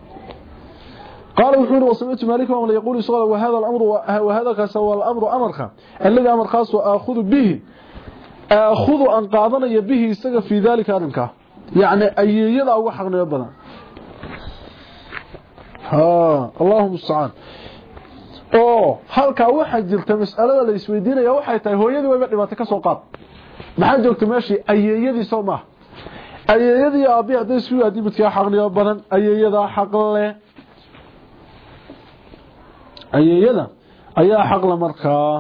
S1: قال وحور وسمعت مالك وهو يقول صلى وهذا الامر وهذا قص الامر أمر خا الذي أمر خاص واخذ به اخذ ان قادن به اسغ في ذلك ارنكا يعني اييده أو حقنيه بدن ها اللهم صل أو هلكا وحا جيرته مساله لا اسويدينها وحايت هويده ما دبات كسو قاد maxaa joogta meeshii ayeeyadii soo ma ayeeyadii aabi haday isku yaadi midka xaqnimo badan ayeeyada xaq leh ayeeyada ayaa xaq la markaa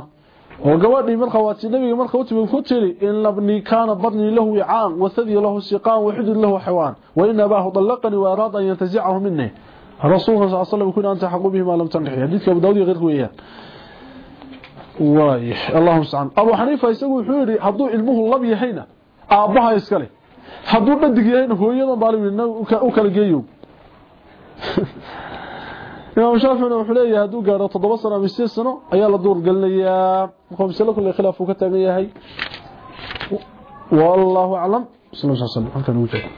S1: oo gabadhii markaa waa tii nabiga markaa u timi ku tiri in labni kaana badni lahu wicaan wathadi lahu siqaan waxudud lahu xawaan wain abaahu dallaqanii waaraada an yantazicahu minni rasuulka sal slam kun anta xaqu bihi maa lam tanxi xadiidka abu daawud iyo keyrka weeyaan waay allahu mustacaan abu xaniifa isagu wuxuu yidhi hadduu ilmuhu lab yahayna aabbaha iskale hadduu dhadig yahayna hooyadan baa u kala geeyo *laughs* imaam shaaficina wuxuu leeyahay gaaro toddoba sano ama sideed sano ayaa la duur gelinayaa markuu masalo kulle khilaaf uu ka taagan yahay. Wallahu aclam. Sal sl halkan ugu joogo